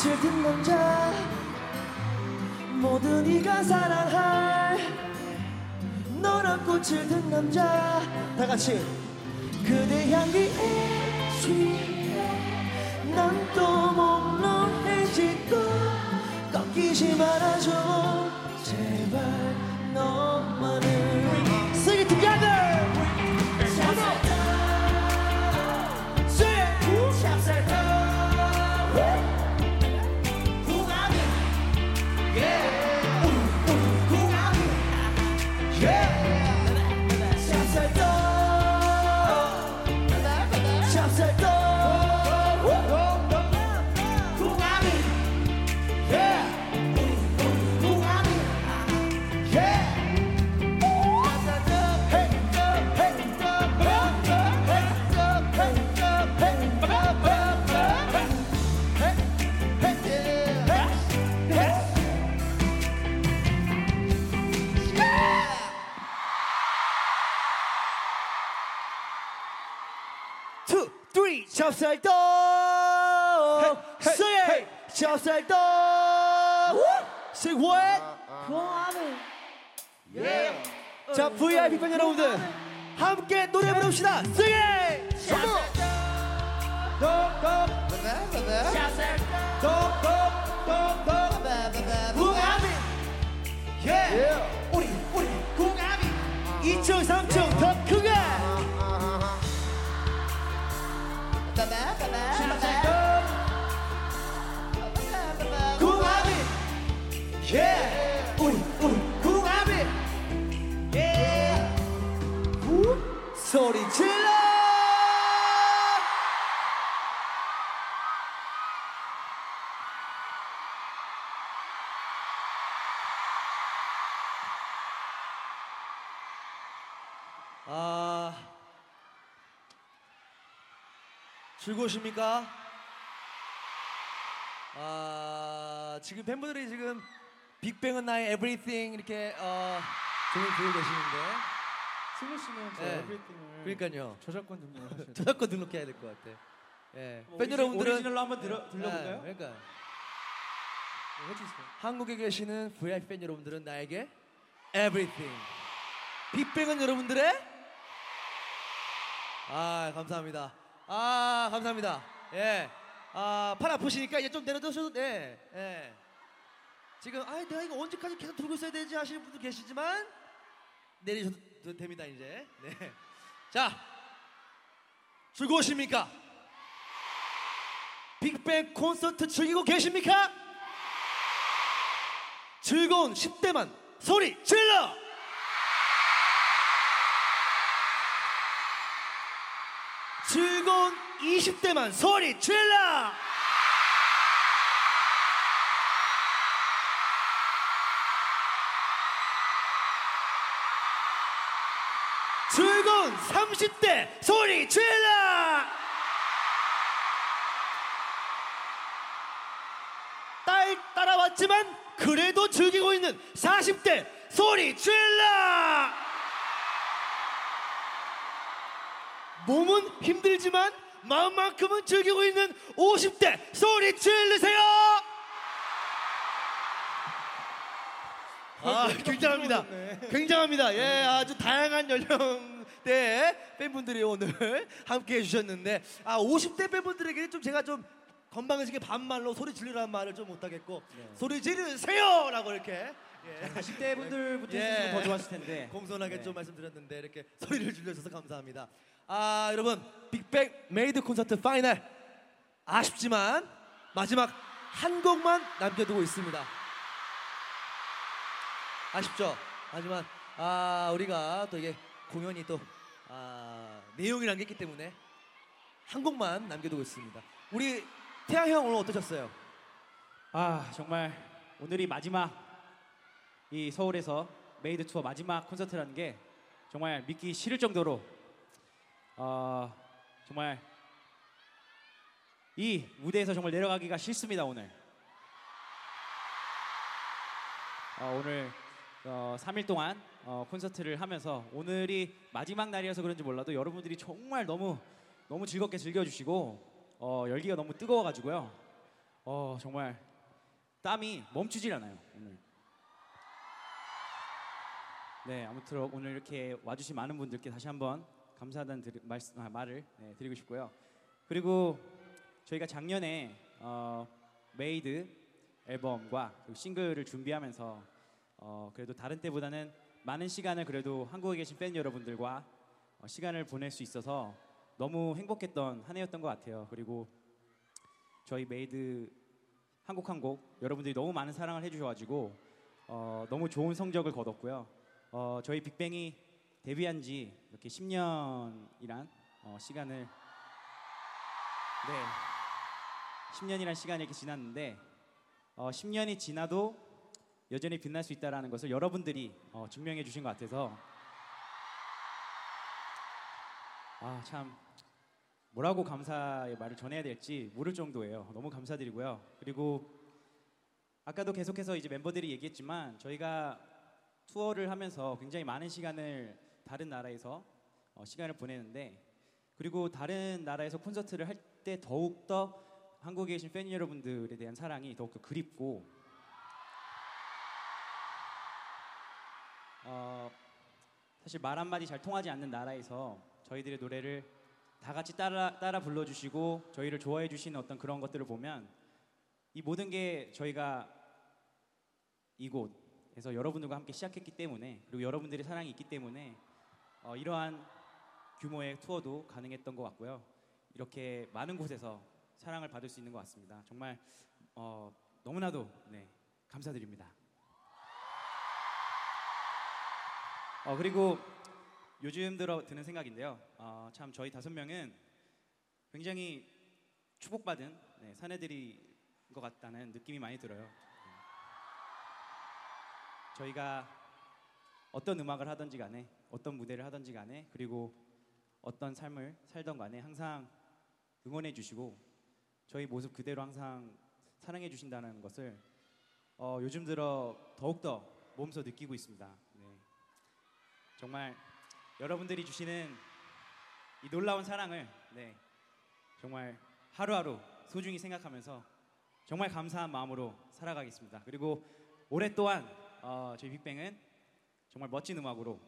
빛을 든 남자. 모든 이가 사랑할 너란 꽃을 든 남자. 다 같이. 그대 향기에 취해 난또 몽롱해지고 꺾이지 말아줘. 제발 너만을 자 VIP 팬 여러분들 함께 노래 부릅시다. Say it 예. 우리 우리 궁합이. 2층 3층 더 크게. 궁합이 예 소리 질러 아 즐거우십니까? 아 지금 팬분들이 지금 빅뱅은 나의 에브리띵 이렇게 어 종을 들고 계시는데 승우 씨는 저 네. 에브리띵을 그러니까요 저작권 등록을 하셔야 돼요. 저작권 등록해야 될 것 같아. 예. 뭐 팬 오리지- 여러분들은 오리지널로 한번 들어 들려볼까요? 네, 그러니까 네, 해주세요. 한국에 계시는 VIP 팬 여러분들은 나에게 everything. 빅뱅은 여러분들의 아 감사합니다. 아 감사합니다. 예. 아팔 아프시니까 이제 좀 내려두셔도 돼. 예. 지금 아 내가 이거 언제까지 계속 들고 있어야 되지 하시는 분도 계시지만 내리셔도 됩니다 이제. 네. 자 즐거우십니까? 빅뱅 콘서트 즐기고 계십니까? 즐거운 10대만 소리 질러! 즐거운 20대만 소리 질러! 30대 소리 질러! 딸 따라왔지만 그래도 즐기고 있는 40대 소리 질러! 몸은 힘들지만 마음만큼은 즐기고 있는 50대 소리 질르세요! 아, 굉장합니다. 굉장합니다. 예, 아주 다양한 연령 대 팬분들이 오늘 [LAUGHS] 함께 해주셨는데, 아, 50대 팬분들에게 좀 제가 좀 건방지게 반말로 소리 지르라는 말을 좀 못하겠고, 소리 지르세요! 라고 이렇게. 예. 40대 분들부터 예. 해주시면 더 좋았을 텐데. 공손하게 네. 좀 말씀드렸는데 이렇게 소리를 질러주셔서 감사합니다. 아 여러분 빅뱅 MADE 콘서트 final 아쉽지만 마지막 한 곡만 남겨두고 있습니다. 아쉽죠. 하지만 아 우리가 또 이게 공연이 또 아, 내용이란 게 있기 때문에 한 곡만 남겨두고 있습니다. 우리 태양 형 오늘 어떠셨어요? 아 정말 오늘이 마지막 이 서울에서 MADE Tour 마지막 콘서트라는 게 정말 믿기 싫을 정도로 어, 정말 이 무대에서 정말 내려가기가 싫습니다 오늘. 어, 오늘 어, 3일 동안 어, 콘서트를 하면서 오늘이 마지막 날이어서 그런지 몰라도 여러분들이 정말 너무 너무 즐겁게 즐겨주시고 어, 열기가 너무 뜨거워가지고요. 어, 정말 땀이 멈추질 않아요 오늘. 네 아무튼 오늘 이렇게 와주신 많은 분들께 다시 한번 감사하다는 드리, 말씀, 아, 말을 네, 드리고 싶고요. 그리고 저희가 작년에 어, MADE 앨범과 그리고 싱글을 준비하면서 어, 그래도 다른 때보다는 많은 시간을 그래도 한국에 계신 팬 여러분들과 어, 시간을 보낼 수 있어서 너무 행복했던 한 해였던 것 같아요. 그리고 저희 MADE 한 곡 한 곡 여러분들이 너무 많은 사랑을 해주셔가지고 어, 너무 좋은 성적을 거뒀고요. 어, 저희 빅뱅이 데뷔한 지 이렇게 10년이란 어, 시간을 네 10년이란 시간이 이렇게 지났는데 어, 10년이 지나도 여전히 빛날 수 있다라는 것을 여러분들이 어, 증명해 주신 것 같아서 아 참 뭐라고 감사의 말을 전해야 될지 모를 정도예요. 너무 감사드리고요. 그리고 아까도 계속해서 이제 멤버들이 얘기했지만 저희가 투어를 하면서 굉장히 많은 시간을 다른 나라에서 어, 시간을 보내는데 그리고 다른 나라에서 콘서트를 할 때 더욱 더 한국에 계신 팬 여러분들에 대한 사랑이 더욱 더 그립고 어, 사실 말 한마디 잘 통하지 않는 나라에서 저희들의 노래를 다 같이 따라 따라 불러주시고 저희를 좋아해 주시는 어떤 그런 것들을 보면 이 모든 게 저희가 이곳에서 여러분들과 함께 시작했기 때문에 그리고 여러분들의 사랑이 있기 때문에 어, 이러한 규모의 투어도 가능했던 것 같고요. 이렇게 많은 곳에서 사랑을 받을 수 있는 것 같습니다. 정말 어, 너무나도 네, 감사드립니다. 어, 그리고 요즘 들어 드는 생각인데요. 어, 참 저희 다섯 명은 굉장히 축복받은 네, 사내들이 것 같다는 느낌이 많이 들어요. 네. 저희가 어떤 음악을 하든지 간에 어떤 무대를 하든지 간에 그리고 어떤 삶을 살던 간에 항상 응원해 주시고 저희 모습 그대로 항상 사랑해 주신다는 것을 어, 요즘 들어 더욱더 몸소 느끼고 있습니다. 네. 정말 여러분들이 주시는 이 놀라운 사랑을 네, 정말 하루하루 소중히 생각하면서 정말 감사한 마음으로 살아가겠습니다. 그리고 또한 어, 저희 빅뱅은 정말 멋진 음악으로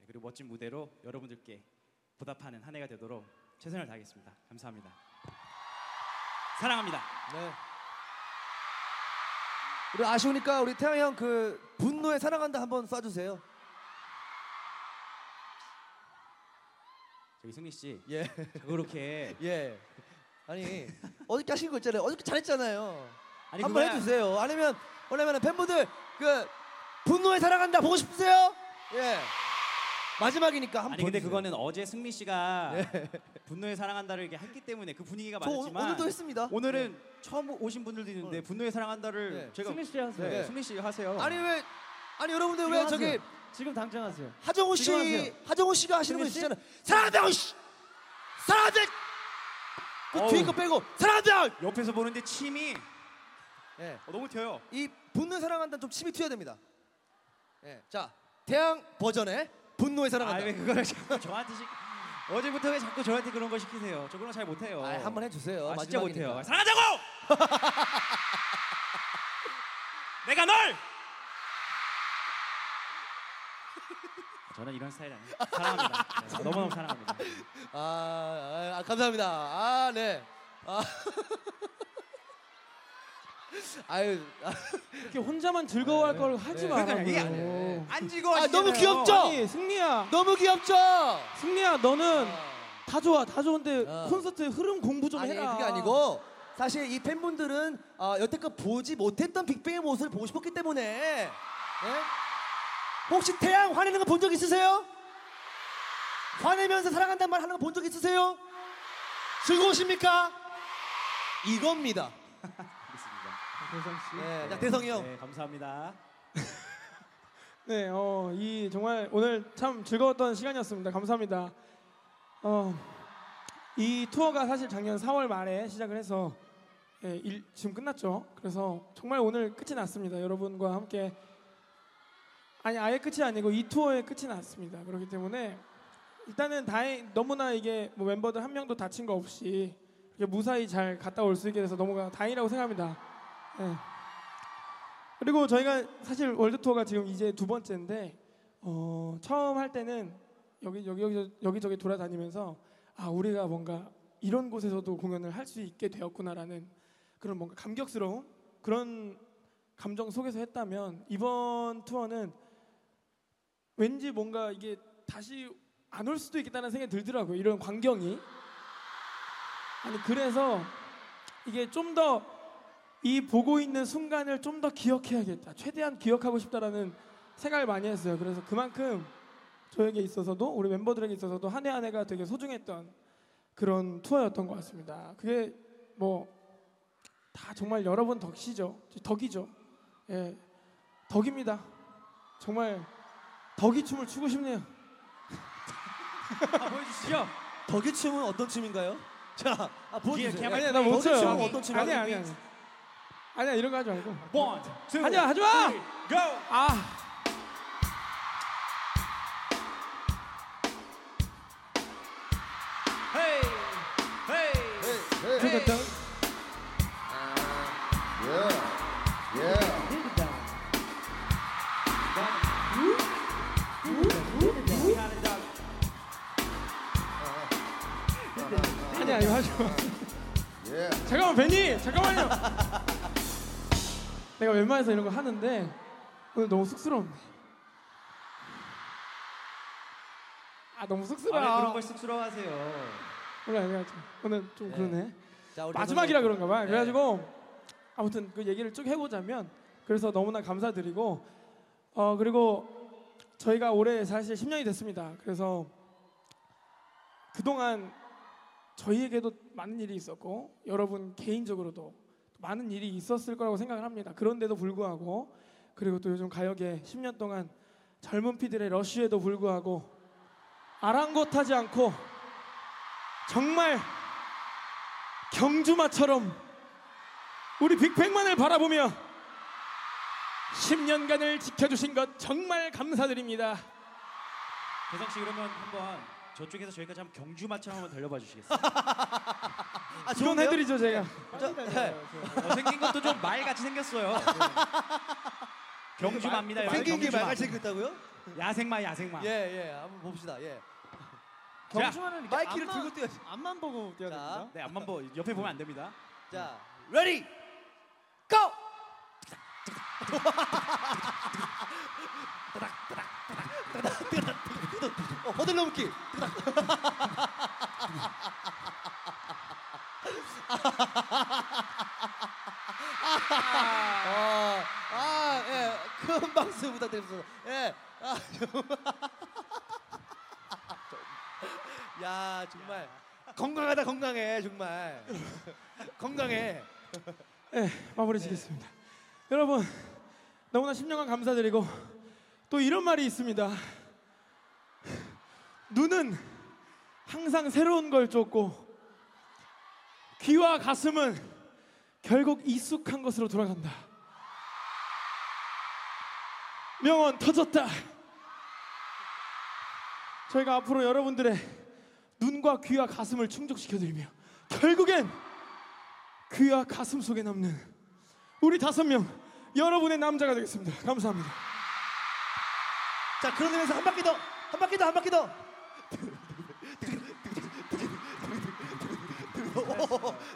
네, 그리고 멋진 무대로 여러분들께 보답하는 한 해가 되도록 최선을 다하겠습니다. 감사합니다. 사랑합니다. 네. 우리 아쉬우니까 우리 태양 형 그 분노에 사랑한다 한번 쏴주세요. 저기 승리 씨, 예. 그렇게 [LAUGHS] 예. 아니 어저께 하신 거 있잖아요. 어저께 잘했잖아요. 아니 한번 그거야- 해주세요. 아니면 왜냐면 팬분들 그 분노에 사랑한다 보고 싶으세요? 예. 마지막이니까 한번 아니 근데 보여주세요. 그거는 어제 승리 씨가 [LAUGHS] 분노의 사랑한다를 이렇게 했기 때문에 그 분위기가 저 오- 맞았지만 오늘도 했습니다. 오늘은 처음 오신 분들도 있는데 분노의 사랑한다를 네. 제가 승리 씨 하세요. 네, 네. 승리 씨 하세요. 아니 왜 아니 여러분들 왜 하세요. 저기 지금 당장 하세요. 하정우 지금 씨 하세요. 하정우 씨가 하시는 거 씨? 있잖아요. 사랑한다 씨. 사랑한다. 그 어우. 뒤에 거 빼고 사랑한다. 옆에서 보는데 침이 예. 어, 너무 튀어요. 이 분노의 사랑한다 좀 침이 튀어야 됩니다. 예. 자 태양 버전의 분노의 사랑한다. 아왜 그걸 자꾸 저한테 시... 어제부터 왜 자꾸 저한테 그런 거 시키세요? 저 그런 거 잘 못해요. 아, 한번 해주세요. 아, 진짜 마지막이니까. 못해요. 사랑한다고! [LAUGHS] 내가 널! 저는 이런 스타일 아니에요. 사랑합니다. 네, 너무너무 사랑합니다. 아, 아, 아, 감사합니다. 아, 네. 아. [LAUGHS] 아유, 아, 이렇게 혼자만 즐거워할 걸 하지 네. 말라고. 그러니까 이게 안 지고 아, 너무 귀엽죠? 아니 승리야, 너무 귀엽죠? 승리야, 너는 다 좋아, 다 좋은데 어. 콘서트 흐름 공부 좀 아니, 해라. 그게 아니고 사실 이 팬분들은 아, 여태껏 보지 못했던 빅뱅의 모습을 보고 싶었기 때문에 예? 혹시 태양 화내는 거 본 적 있으세요? 화내면서 사랑한다는 말 하는 거 본 적 있으세요? 즐거우십니까? 이겁니다. 알겠습니다. 대성 씨. 네, 자, 대성이 형. 네, 감사합니다. [LAUGHS] 네, 어, 이 정말 오늘 참 즐거웠던 시간이었습니다. 감사합니다. 어, 이 투어가 사실 작년 4월 말에 시작을 해서 예, 일, 지금 끝났죠. 그래서 정말 오늘 끝이 났습니다. 여러분과 함께 아니 아예 끝이 아니고 이 투어의 끝이 났습니다. 그렇기 때문에 일단은 다행 너무나 이게 뭐 멤버들 한 명도 다친 거 없이 무사히 잘 갔다 올 수 있게 돼서 너무 다행이라고 생각합니다. 예. 그리고 저희가 사실 world tour가 지금 이제 두 번째인데 어, 처음 할 때는 여기 여기 여기 여기저기 돌아다니면서 아 우리가 뭔가 이런 곳에서도 공연을 할 수 있게 되었구나라는 그런 뭔가 감격스러운 그런 감정 속에서 했다면 이번 투어는 왠지 뭔가 이게 다시 안 올 수도 있겠다는 생각이 들더라고요. 이런 광경이 아니 그래서 이게 좀 더 이 보고 있는 순간을 좀 더 기억해야겠다. 최대한 기억하고 싶다라는 생각을 많이 했어요. 그래서 그만큼 저에게 있어서도 우리 멤버들에게 있어서도 한 해 한 해가 되게 소중했던 그런 투어였던 것 같습니다. 그게 뭐 다 정말 여러분 덕이죠. 덕이죠. 예, 덕입니다. 정말 덕이 춤을 추고 싶네요. 아, 보여주시죠. 덕이 춤은 어떤 춤인가요? 자, 아, 보여주세요. 아니야 나못 덕이 쳐요. 춤은 어떤 춤이야? 아니야 아니야 아니야. 아니야 이런 거 하지 말고. Two, 하지 마 하지 마. go! 아. 웬만해서 이런 거 하는데 오늘 너무 쑥스러운데. 아 너무 쑥스러워. 아, 왜 그런 걸 쑥스러워하세요? 몰라 내가 좀 오늘 좀 네. 그러네. 자, 우리 마지막이라. 그런가 봐. 네. 그래가지고 아무튼 그 얘기를 쭉 해보자면 그래서 너무나 감사드리고 어 그리고 저희가 올해 사실 10년이 됐습니다. 그래서 그동안 저희에게도 많은 일이 있었고 여러분 개인적으로도 많은 일이 있었을 거라고 생각을 합니다. 그런데도 불구하고 그리고 또 요즘 가요계 10년 동안 젊은 피들의 러쉬에도 불구하고 아랑곳하지 않고 정말 경주마처럼 우리 빅뱅만을 바라보며 10년간을 지켜주신 것 정말 감사드립니다. 대성 씨 그러면 한번 저쪽에서 저희까지 한번 경주마처럼 한번 달려봐 주시겠어요? 아, 좋은데요? 해드리죠 제가. 저, 네. 어, 생긴 것도 좀 말같이 생겼어요. 경주마입니다. 여러분, 생긴 게 경주 마. 말같이 생겼다고요? 야생마 야생마. 예, 예. 한번 봅시다. 예. 자, 경주마는 이렇게 마이크를 앞만, 들고 뛰어야지. 앞만 보고 뛰어야 자. 됩니다. 네 앞만 보 옆에 보면 안 됩니다. 자, ready. Go! 어, 허들 넘기. 아, 아, 예, 큰 박수 부탁드립니다. 예, 아, 야, 정말 건강하다 건강해 정말 건강해. 네, 마무리 지겠습니다. 여러분 너무나 10년간 감사드리고 또 이런 말이 있습니다. 눈은 항상 새로운 걸 쫓고 귀와 가슴은 결국 익숙한 것으로 돌아간다. 명언 터졌다. 저희가 앞으로 여러분들의 눈과 귀와 가슴을 충족시켜드리며 결국엔 귀와 가슴 속에 남는 우리 다섯 명 여러분의 남자가 되겠습니다. 감사합니다. 자, 그런 의미에서 한 바퀴 더, 한 바퀴 더, 한 바퀴 더.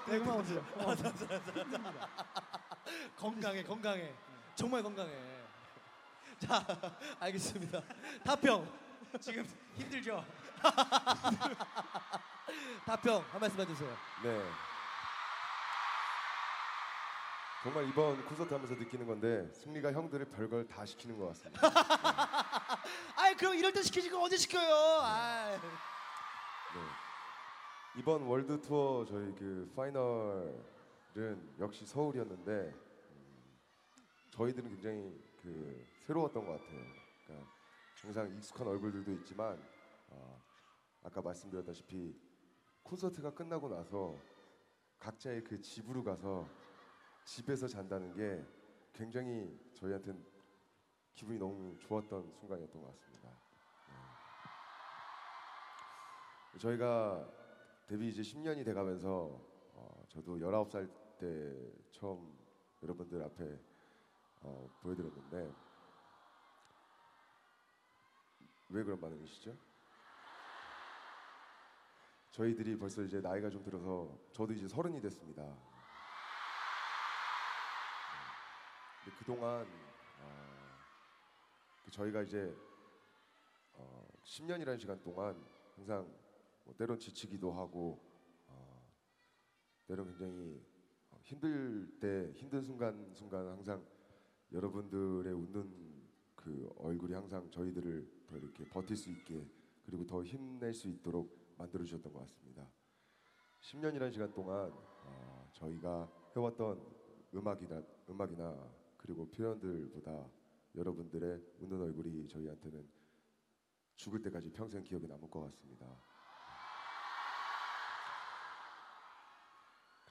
대구만 오세요. [LAUGHS] 건강해, 건강해. 정말 건강해. 자, 알겠습니다. 다평, 지금 힘들죠? [LAUGHS] 다평 한 말씀 해주세요. 네. 정말 이번 콘서트 하면서 느끼는 건데 승리가 형들을 별걸 다 시키는 것 같습니다. [LAUGHS] 아이, 그럼 이럴 때 시키지 그 언제 시켜요? 아, 네. 이번 월드 투어 저희 그 파이널은 역시 서울이었는데 음, 저희들은 굉장히 그 새로웠던 것 같아요. 그러니까 항상 익숙한 얼굴들도 있지만 어, 아까 말씀드렸다시피 콘서트가 끝나고 나서 각자의 그 집으로 가서 집에서 잔다는 게 굉장히 저희한테는 기분이 너무 좋았던 순간이었던 것 같습니다. 네. 저희가 데뷔 이제 10년이 돼가면서 어, 저도 19살 때 처음 여러분들 앞에 어, 보여드렸는데 왜 그런 반응이시죠? 저희들이 벌써 이제 나이가 좀 들어서 저도 이제 서른이 됐습니다. 근데 그동안 어, 그 저희가 이제 어, 10년이라는 시간 동안 항상 뭐 때론 지치기도 하고 어, 때론 굉장히 어, 힘들 때 힘든 순간 순간 항상 여러분들의 웃는 그 얼굴이 항상 저희들을 더 이렇게 버틸 수 있게 그리고 더 힘낼 수 있도록 만들어 주셨던 것 같습니다. 10년이라는 시간 동안 어, 저희가 해왔던 음악이나 음악이나 그리고 표현들보다 여러분들의 웃는 얼굴이 저희한테는 죽을 때까지 평생 기억에 남을 것 같습니다.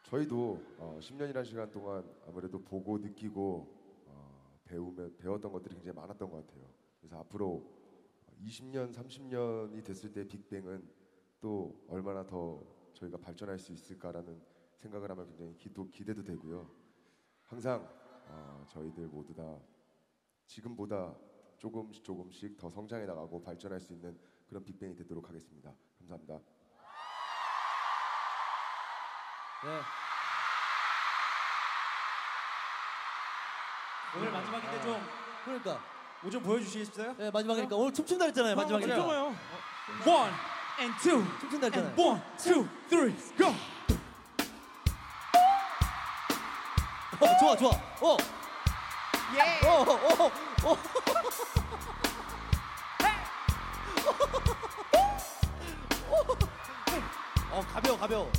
저희도 어, 10년이라는 시간 동안 아무래도 보고 느끼고 어, 배우며 배웠던 것들이 굉장히 많았던 것 같아요. 그래서 앞으로 20년, 30년이 됐을 때 빅뱅은 또 얼마나 더 저희가 발전할 수 있을까라는 생각을 하면 굉장히 기도 기대도 되고요. 항상 어, 저희들 모두 다 지금보다 조금씩 조금씩 더 성장해 나가고 발전할 수 있는 그런 빅뱅이 되도록 하겠습니다. 감사합니다. 네. 오늘 마지막인데 좀 그러니까 뭐좀 보여주시겠어요? 네, 마지막이니까 오늘 춤춘다 했잖아요. 마지막이니까. 잠깐만요. One and two 춤춘다 했잖아요. and one, two, three, go. 어, 좋아, 좋아. 어. 예. 어, 어, 어. 어. [LAUGHS] 어, 가벼워, 가벼워.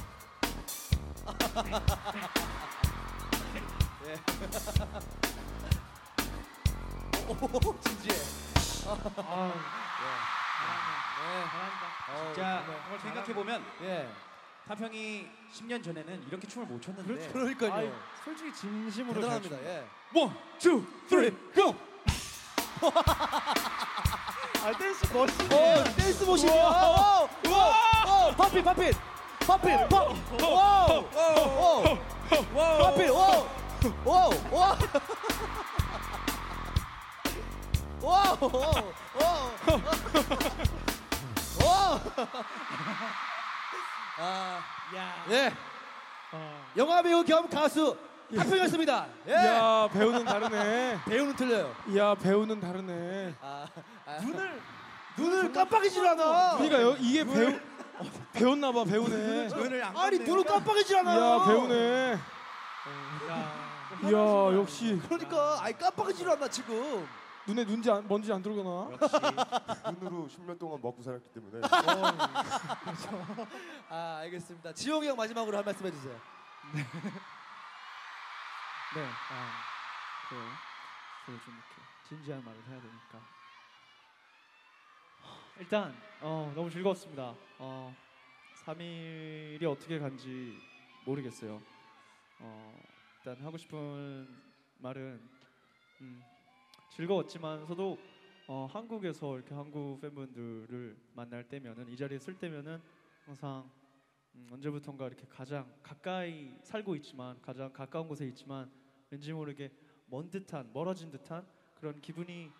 예. 오, 진지해. 아, 네. 잘한다. 자, 오늘 생각해 보면 예. 탑 형이 10년 전에는 이렇게 춤을 못 췄는데 그러니까요. 아이, 솔직히 진심으로 잘 대단합니다. 예. One, two, three, go. 아 댄스 멋있네. 어, 댄스 모션이야. 오, 오, 오, popping, pop 오, 오, 오, 팝핀, 오, 오, 오. 오, 오, 오, 오. 아, 야. 예. 아, 영화 배우 겸 가수 탁평이었습니다. 예. 이야 배우는 다르네. 배우는 틀려요. 이야 배우는 다르네. 아, 아. 눈을 눈을 깜빡이질 않아. 그러니까 여, 이게 배우 어, 배웠나 봐 배우네. 안 아니. 눈을 깜빡이질 않아. 이야 배우네. 야, 이야 역시 그러니까 아이 깜빡이질 않아 지금. 눈에 눈지 안, 먼지 안 들어가나? 역시 눈으로 10년 동안 먹고 살았기 때문에 아 알겠습니다. 지용이 형 마지막으로 한 말씀 해주세요. 네. 아, 그래요. 그래 좀 이렇게 진지한 말을 해야 되니까. 일단 어, 너무 즐거웠습니다. 어, 3일이 어떻게 간지 모르겠어요. 어, 일단 하고 싶은 말은 음, 즐거웠지만서도 어, 한국에서 이렇게 한국 팬분들을 만날 때면은 이 자리에 쓸 때면은 항상 음, 언제부턴가 이렇게 가장 가까이 살고 있지만 가장 가까운 곳에 있지만 왠지 모르게 먼 듯한 멀어진 듯한 그런 기분이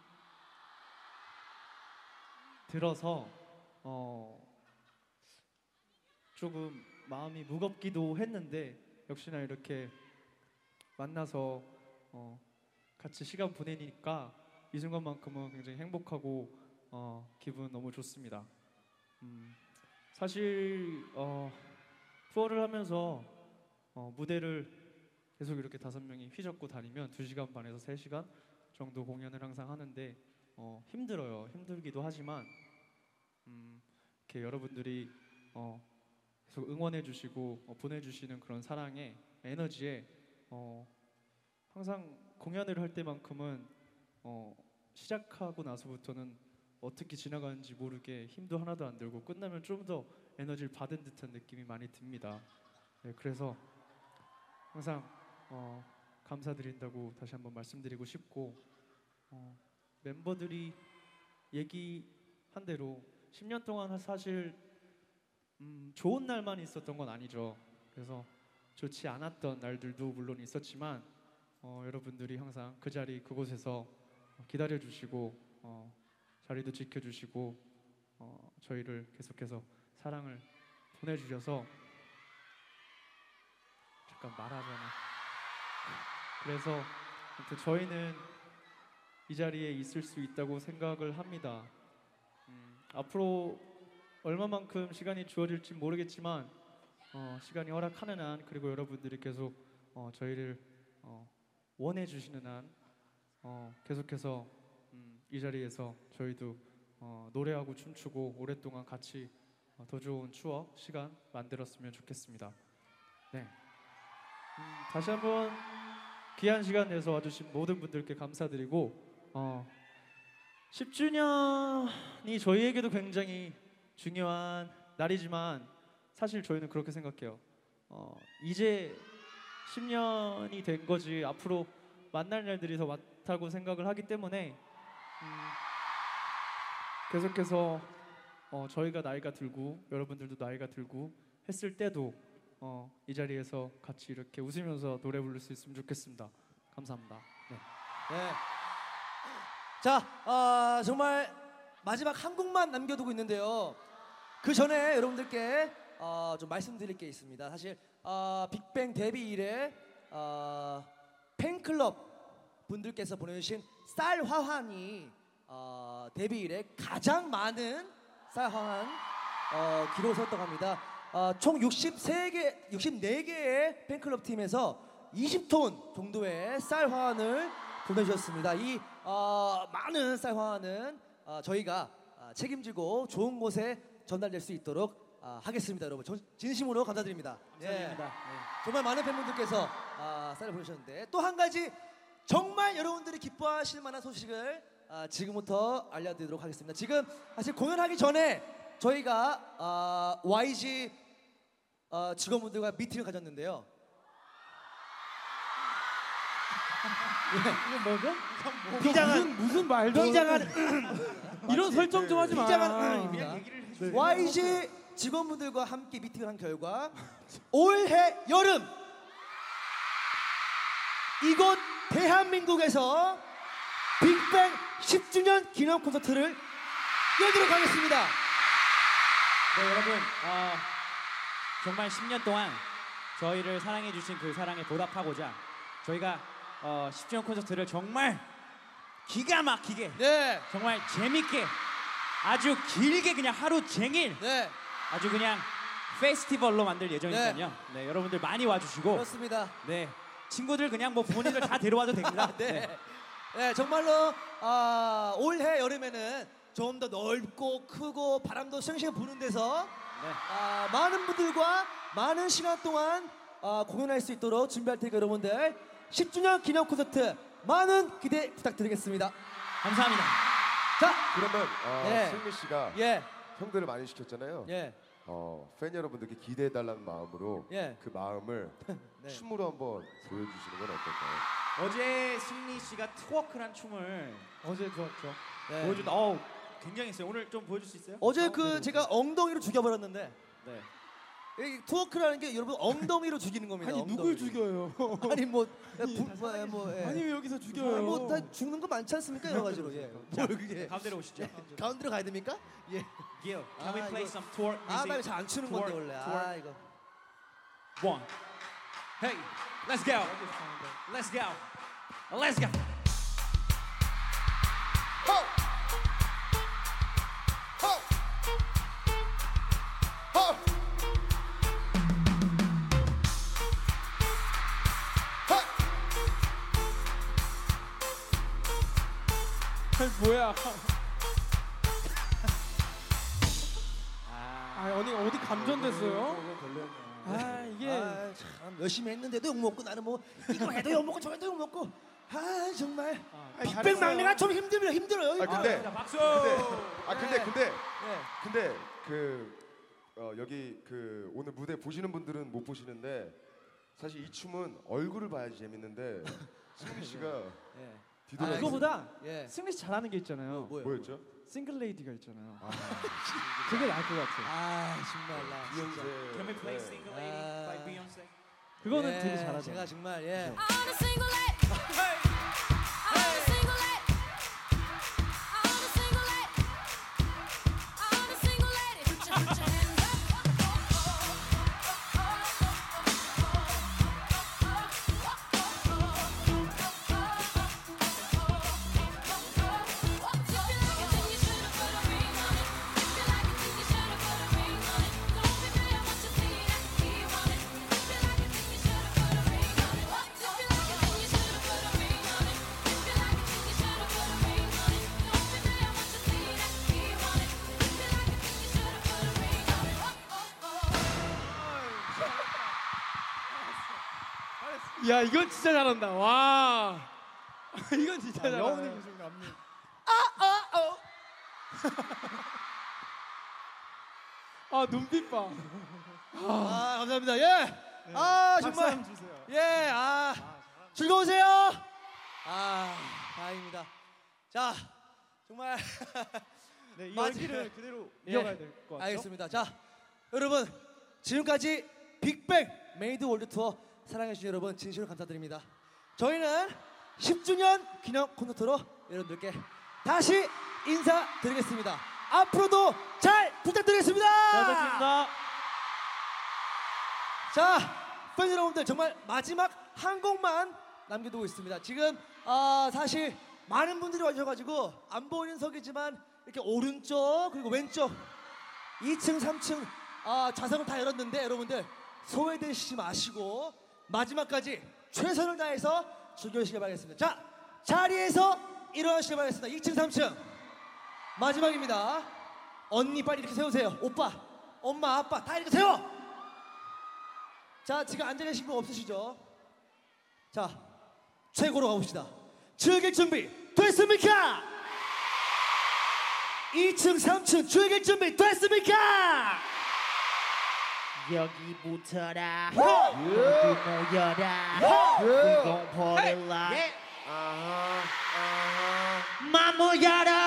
들어서 어 조금 마음이 무겁기도 했는데 역시나 이렇게 만나서 어 같이 시간 보내니까 이 순간만큼은 굉장히 행복하고 어 기분 너무 좋습니다. 음 사실 어 투어를 하면서 어 무대를 계속 이렇게 다섯 명이 휘젓고 다니면 두 시간 반에서 세 시간 정도 공연을 항상 하는데 어, 힘들어요. 힘들기도 하지만 음, 이렇게 여러분들이 어, 계속 응원해주시고 어, 보내주시는 그런 사랑에 에너지에 어, 항상 공연을 할 때만큼은 어, 시작하고 나서부터는 어떻게 지나가는지 모르게 힘도 하나도 안 들고 끝나면 좀 더 에너지를 받은 듯한 느낌이 많이 듭니다. 네, 그래서 항상 어, 감사드린다고 다시 한번 말씀드리고 싶고 어, 멤버들이 얘기한 대로 10년 동안 사실 음, 좋은 날만 있었던 건 아니죠. 그래서 좋지 않았던 날들도 물론 있었지만 어, 여러분들이 항상 그 자리 그곳에서 기다려 주시고 어, 자리도 지켜 주시고 어, 저희를 계속해서 사랑을 보내 주셔서 잠깐 말하잖아. 그래서 저희는 이 자리에 있을 수 있다고 생각을 합니다. 음, 앞으로 얼마만큼 시간이 주어질지 모르겠지만 어, 시간이 허락하는 한 그리고 여러분들이 계속 어, 저희를 어, 원해 주시는 한 어, 계속해서 음, 이 자리에서 저희도 어, 노래하고 춤추고 오랫동안 같이 어, 더 좋은 추억 시간 만들었으면 좋겠습니다. 네. 음, 다시 한번 귀한 시간 내서 와주신 모든 분들께 감사드리고 어, 10주년이 저희에게도 굉장히 중요한 날이지만 사실 저희는 그렇게 생각해요. 어, 이제 10년이 된 거지 앞으로 만날 날들이 더 많다고 생각을 하기 때문에 음, 계속해서 어, 저희가 나이가 들고 여러분들도 나이가 들고 했을 때도 어, 이 자리에서 같이 이렇게 웃으면서 노래 부를 수 있으면 좋겠습니다. 감사합니다. 네. 네. 자, 아, 정말 마지막 한 곡만 남겨두고 있는데요. 그 전에 여러분들께 어, 좀 말씀드릴 게 있습니다. 사실 어, 빅뱅 데뷔 이래 어, 팬클럽 분들께서 보내주신 쌀 화환이 어, 데뷔 이래 가장 많은 쌀 화환 어, 기록을 세웠다고 합니다. 어, 총 63개, 64개의 팬클럽 팀에서 20톤 정도의 쌀 화환을 보내주셨습니다. 이 어, 많은 쌀 화환은 어, 저희가 어, 책임지고 좋은 곳에 전달될 수 있도록 어, 하겠습니다, 여러분. 전- 진심으로 감사드립니다. 예. 감사드립니다. 정말 많은 팬분들께서 아, 쌀을 보내셨는데 또 한 가지 정말 여러분들이 기뻐하실 만한 소식을 아, 지금부터 알려드리도록 하겠습니다. 지금 사실 공연하기 전에 저희가 아, YG 어, 직원분들과 미팅을 가졌는데요. 이거 뭐죠? 비장한 무슨, 무슨 말도 비장한 [LAUGHS] 이런 설정 좀 하지 마. 비장한 입니다. YG 직원분들과 함께 미팅을 한 결과 올해 여름 이곳 대한민국에서 빅뱅 10주년 기념 콘서트를 열도록 하겠습니다. 네 여러분 어, 정말 10년 동안 저희를 사랑해 주신 그 사랑에 보답하고자 저희가 어, 10주년 콘서트를 정말 기가 막히게 네, 정말 재밌게 아주 길게 그냥 하루 종일 네, 아주 그냥 페스티벌로 만들 예정이니까요. 네, 여러분들 많이 와주시고 그렇습니다. 네 친구들 그냥 뭐 부모님들 다 데려와도 됩니다. [LAUGHS] 네. 네, 정말로 아, 올해 여름에는 좀 더 넓고 크고 바람도 쌩쌩 부는 데서 네. 아, 많은 분들과 많은 시간 동안 아, 공연할 수 있도록 준비할 테니까 여러분들 10주년 기념 콘서트 많은 기대 부탁드리겠습니다. 감사합니다. 자, 그러면 어, 네. 승미 씨가 예, 형들을 많이 시켰잖아요. 예, 어, 팬 여러분들께 기대해 달라는 마음으로 예. 그 마음을 [LAUGHS] 네. 춤으로 한번 보여주시는 건 어떨까요? 어제 승리 씨가 트워크란 춤을 어제 좋았죠. 네. 보여준다. 어우 굉장했어요. 오늘 좀 보여줄 수 있어요? 어제 그 제가 엉덩이로 죽여버렸는데 네. 이 투워크라는 게 여러분 엉덩이로 죽이는 겁니다. 아니 엉덩이. 누굴 [LAUGHS] 죽여요? 아니 뭐, 부, 뭐, 뭐 예. 아니 왜 여기서 죽여요? 뭐 다 죽는 거 많지 않습니까 여러 가지로 예. 뭘 그게 가운데로 오시죠. 가운데로 가야 됩니까? 예. Gil, can 아, we play 이거- some twerk 아, music? 나 잘안 추는 건데 원래. 아 이거. One. Hey, let's go. Let's go. Let's go. 아니, 뭐야? 아, 아 어디 어디 감전됐어요? 아 이게 아, 참 열심히 했는데도 욕 먹고 나는 뭐 이거 해도 욕 먹고 저거 해도 욕 먹고. 아 정말 아니, 빅뱅 잘했어요. 막내가 좀 힘들어요 힘들어요. 아 근데 자, 박수. 근데 아 근데 네. 근데 네. 근데 그 어, 여기 그 오늘 무대 보시는 분들은 못 보시는데 사실 이 춤은 얼굴을 봐야지 재밌는데 승리 씨가 예. [LAUGHS] 뒤돌아 아, 그거보다 예. 승리 씨 잘하는 게 있잖아요. 뭐요? 뭐였죠? 싱글 레이디가 있잖아요. [LAUGHS] 그게 나을 것 같아 요. 아 정말 나 진짜. 비욘세. Can we play 네. Single Lady by 아. Beyonce? 그거는 예, 되게 잘하죠. 제가 정말 예. Single lady. [LAUGHS] 이건 진짜 잘한다. 와 [LAUGHS] 이건 진짜 잘한다. 여운의 기준 감리. 아 [LAUGHS] 눈빛 봐. 아 감사합니다. 예. 아 정말 예. 아 즐거우세요. 아 다행입니다. 자 정말 [LAUGHS] 네, 이. 열기를 그대로 예. 이어가야 될 것 같죠? 알겠습니다. 자 여러분 지금까지 빅뱅 MADE World Tour 사랑해주신 여러분 진심으로 감사드립니다. 저희는 10주년 기념 콘서트로 여러분들께 다시 인사드리겠습니다. 앞으로도 잘 부탁드리겠습니다. 잘 부탁드립니다. 자, 팬 여러분들 정말 마지막 한 곡만 남겨두고 있습니다. 지금 아, 사실 많은 분들이 와주셔가지고 안 보이는 석이지만 이렇게 오른쪽 그리고 왼쪽 2층, 3층 아, 좌석을 다 열었는데 여러분들 소외되시지 마시고 마지막까지 최선을 다해서 즐겨주시길 바라겠습니다. 자, 자리에서 일어나시길 바라겠습니다. 2층, 3층 마지막입니다. 언니 빨리 이렇게 세우세요. 오빠, 엄마, 아빠 다 이렇게 세워. 자, 지금 앉아 계신 분 없으시죠? 자, 최고로 가봅시다. 즐길 준비 됐습니까? 2층, 3층 즐길 준비 됐습니까? 여기부터라. 호! 모두 모여라. like 맘을 열어라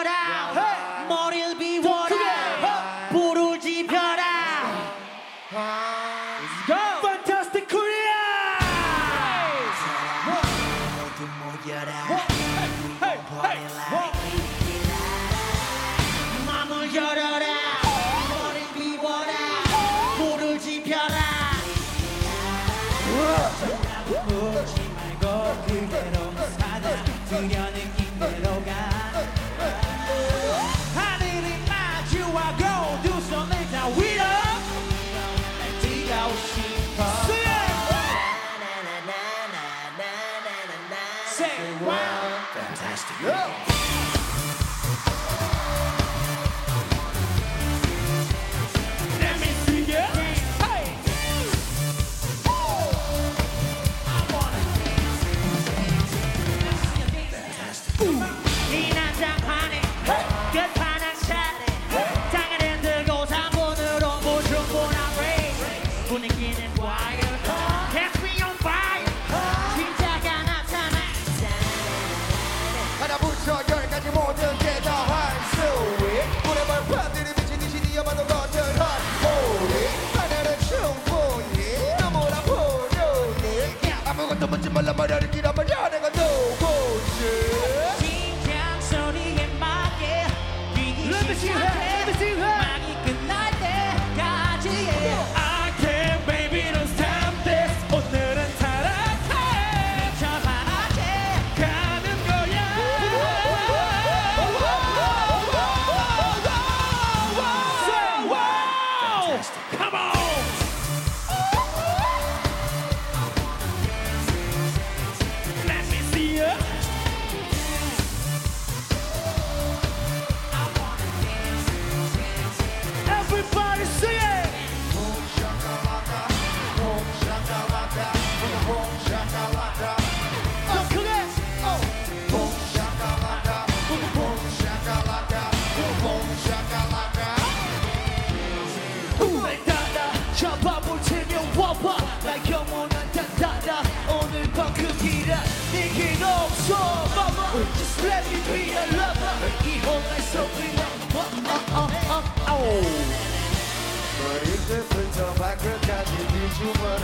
발끝까지 비추면은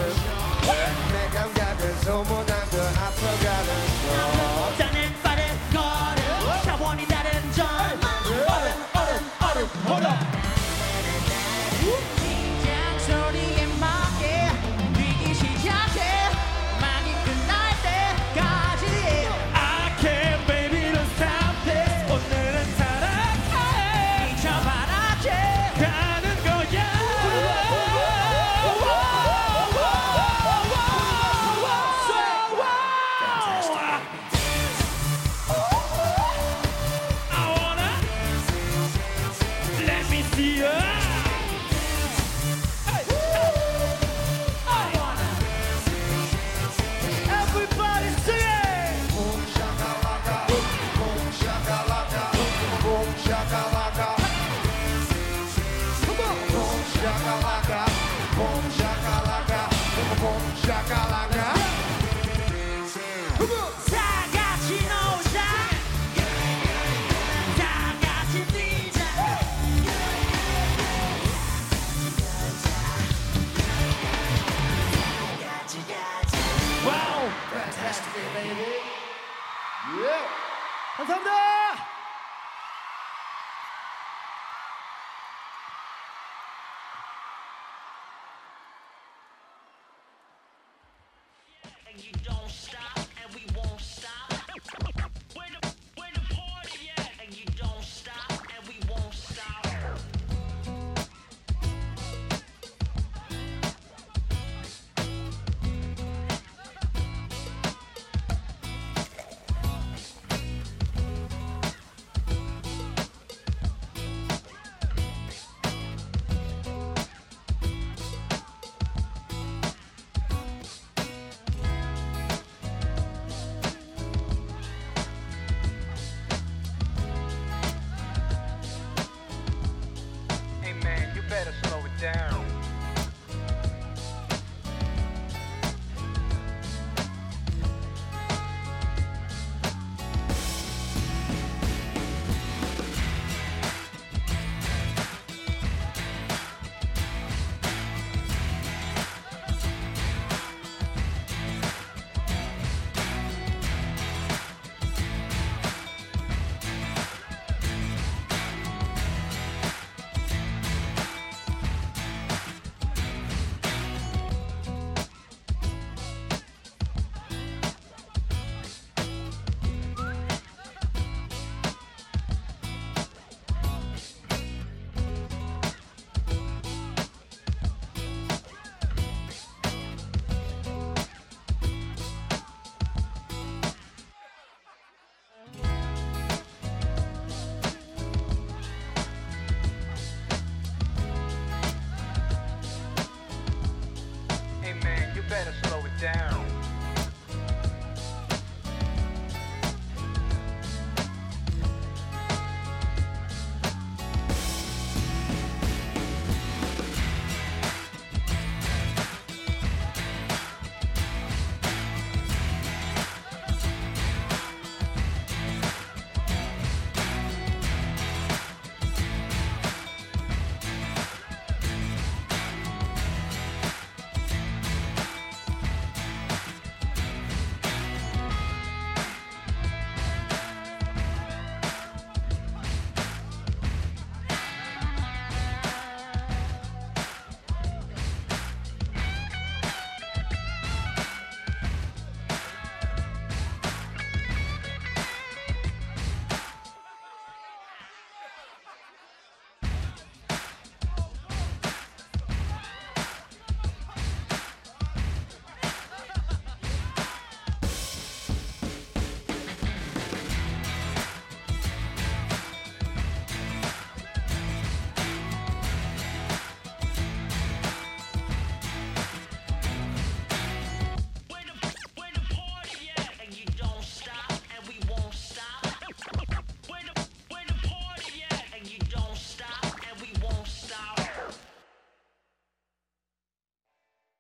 내 감각은 소문난 그 앞서가는 너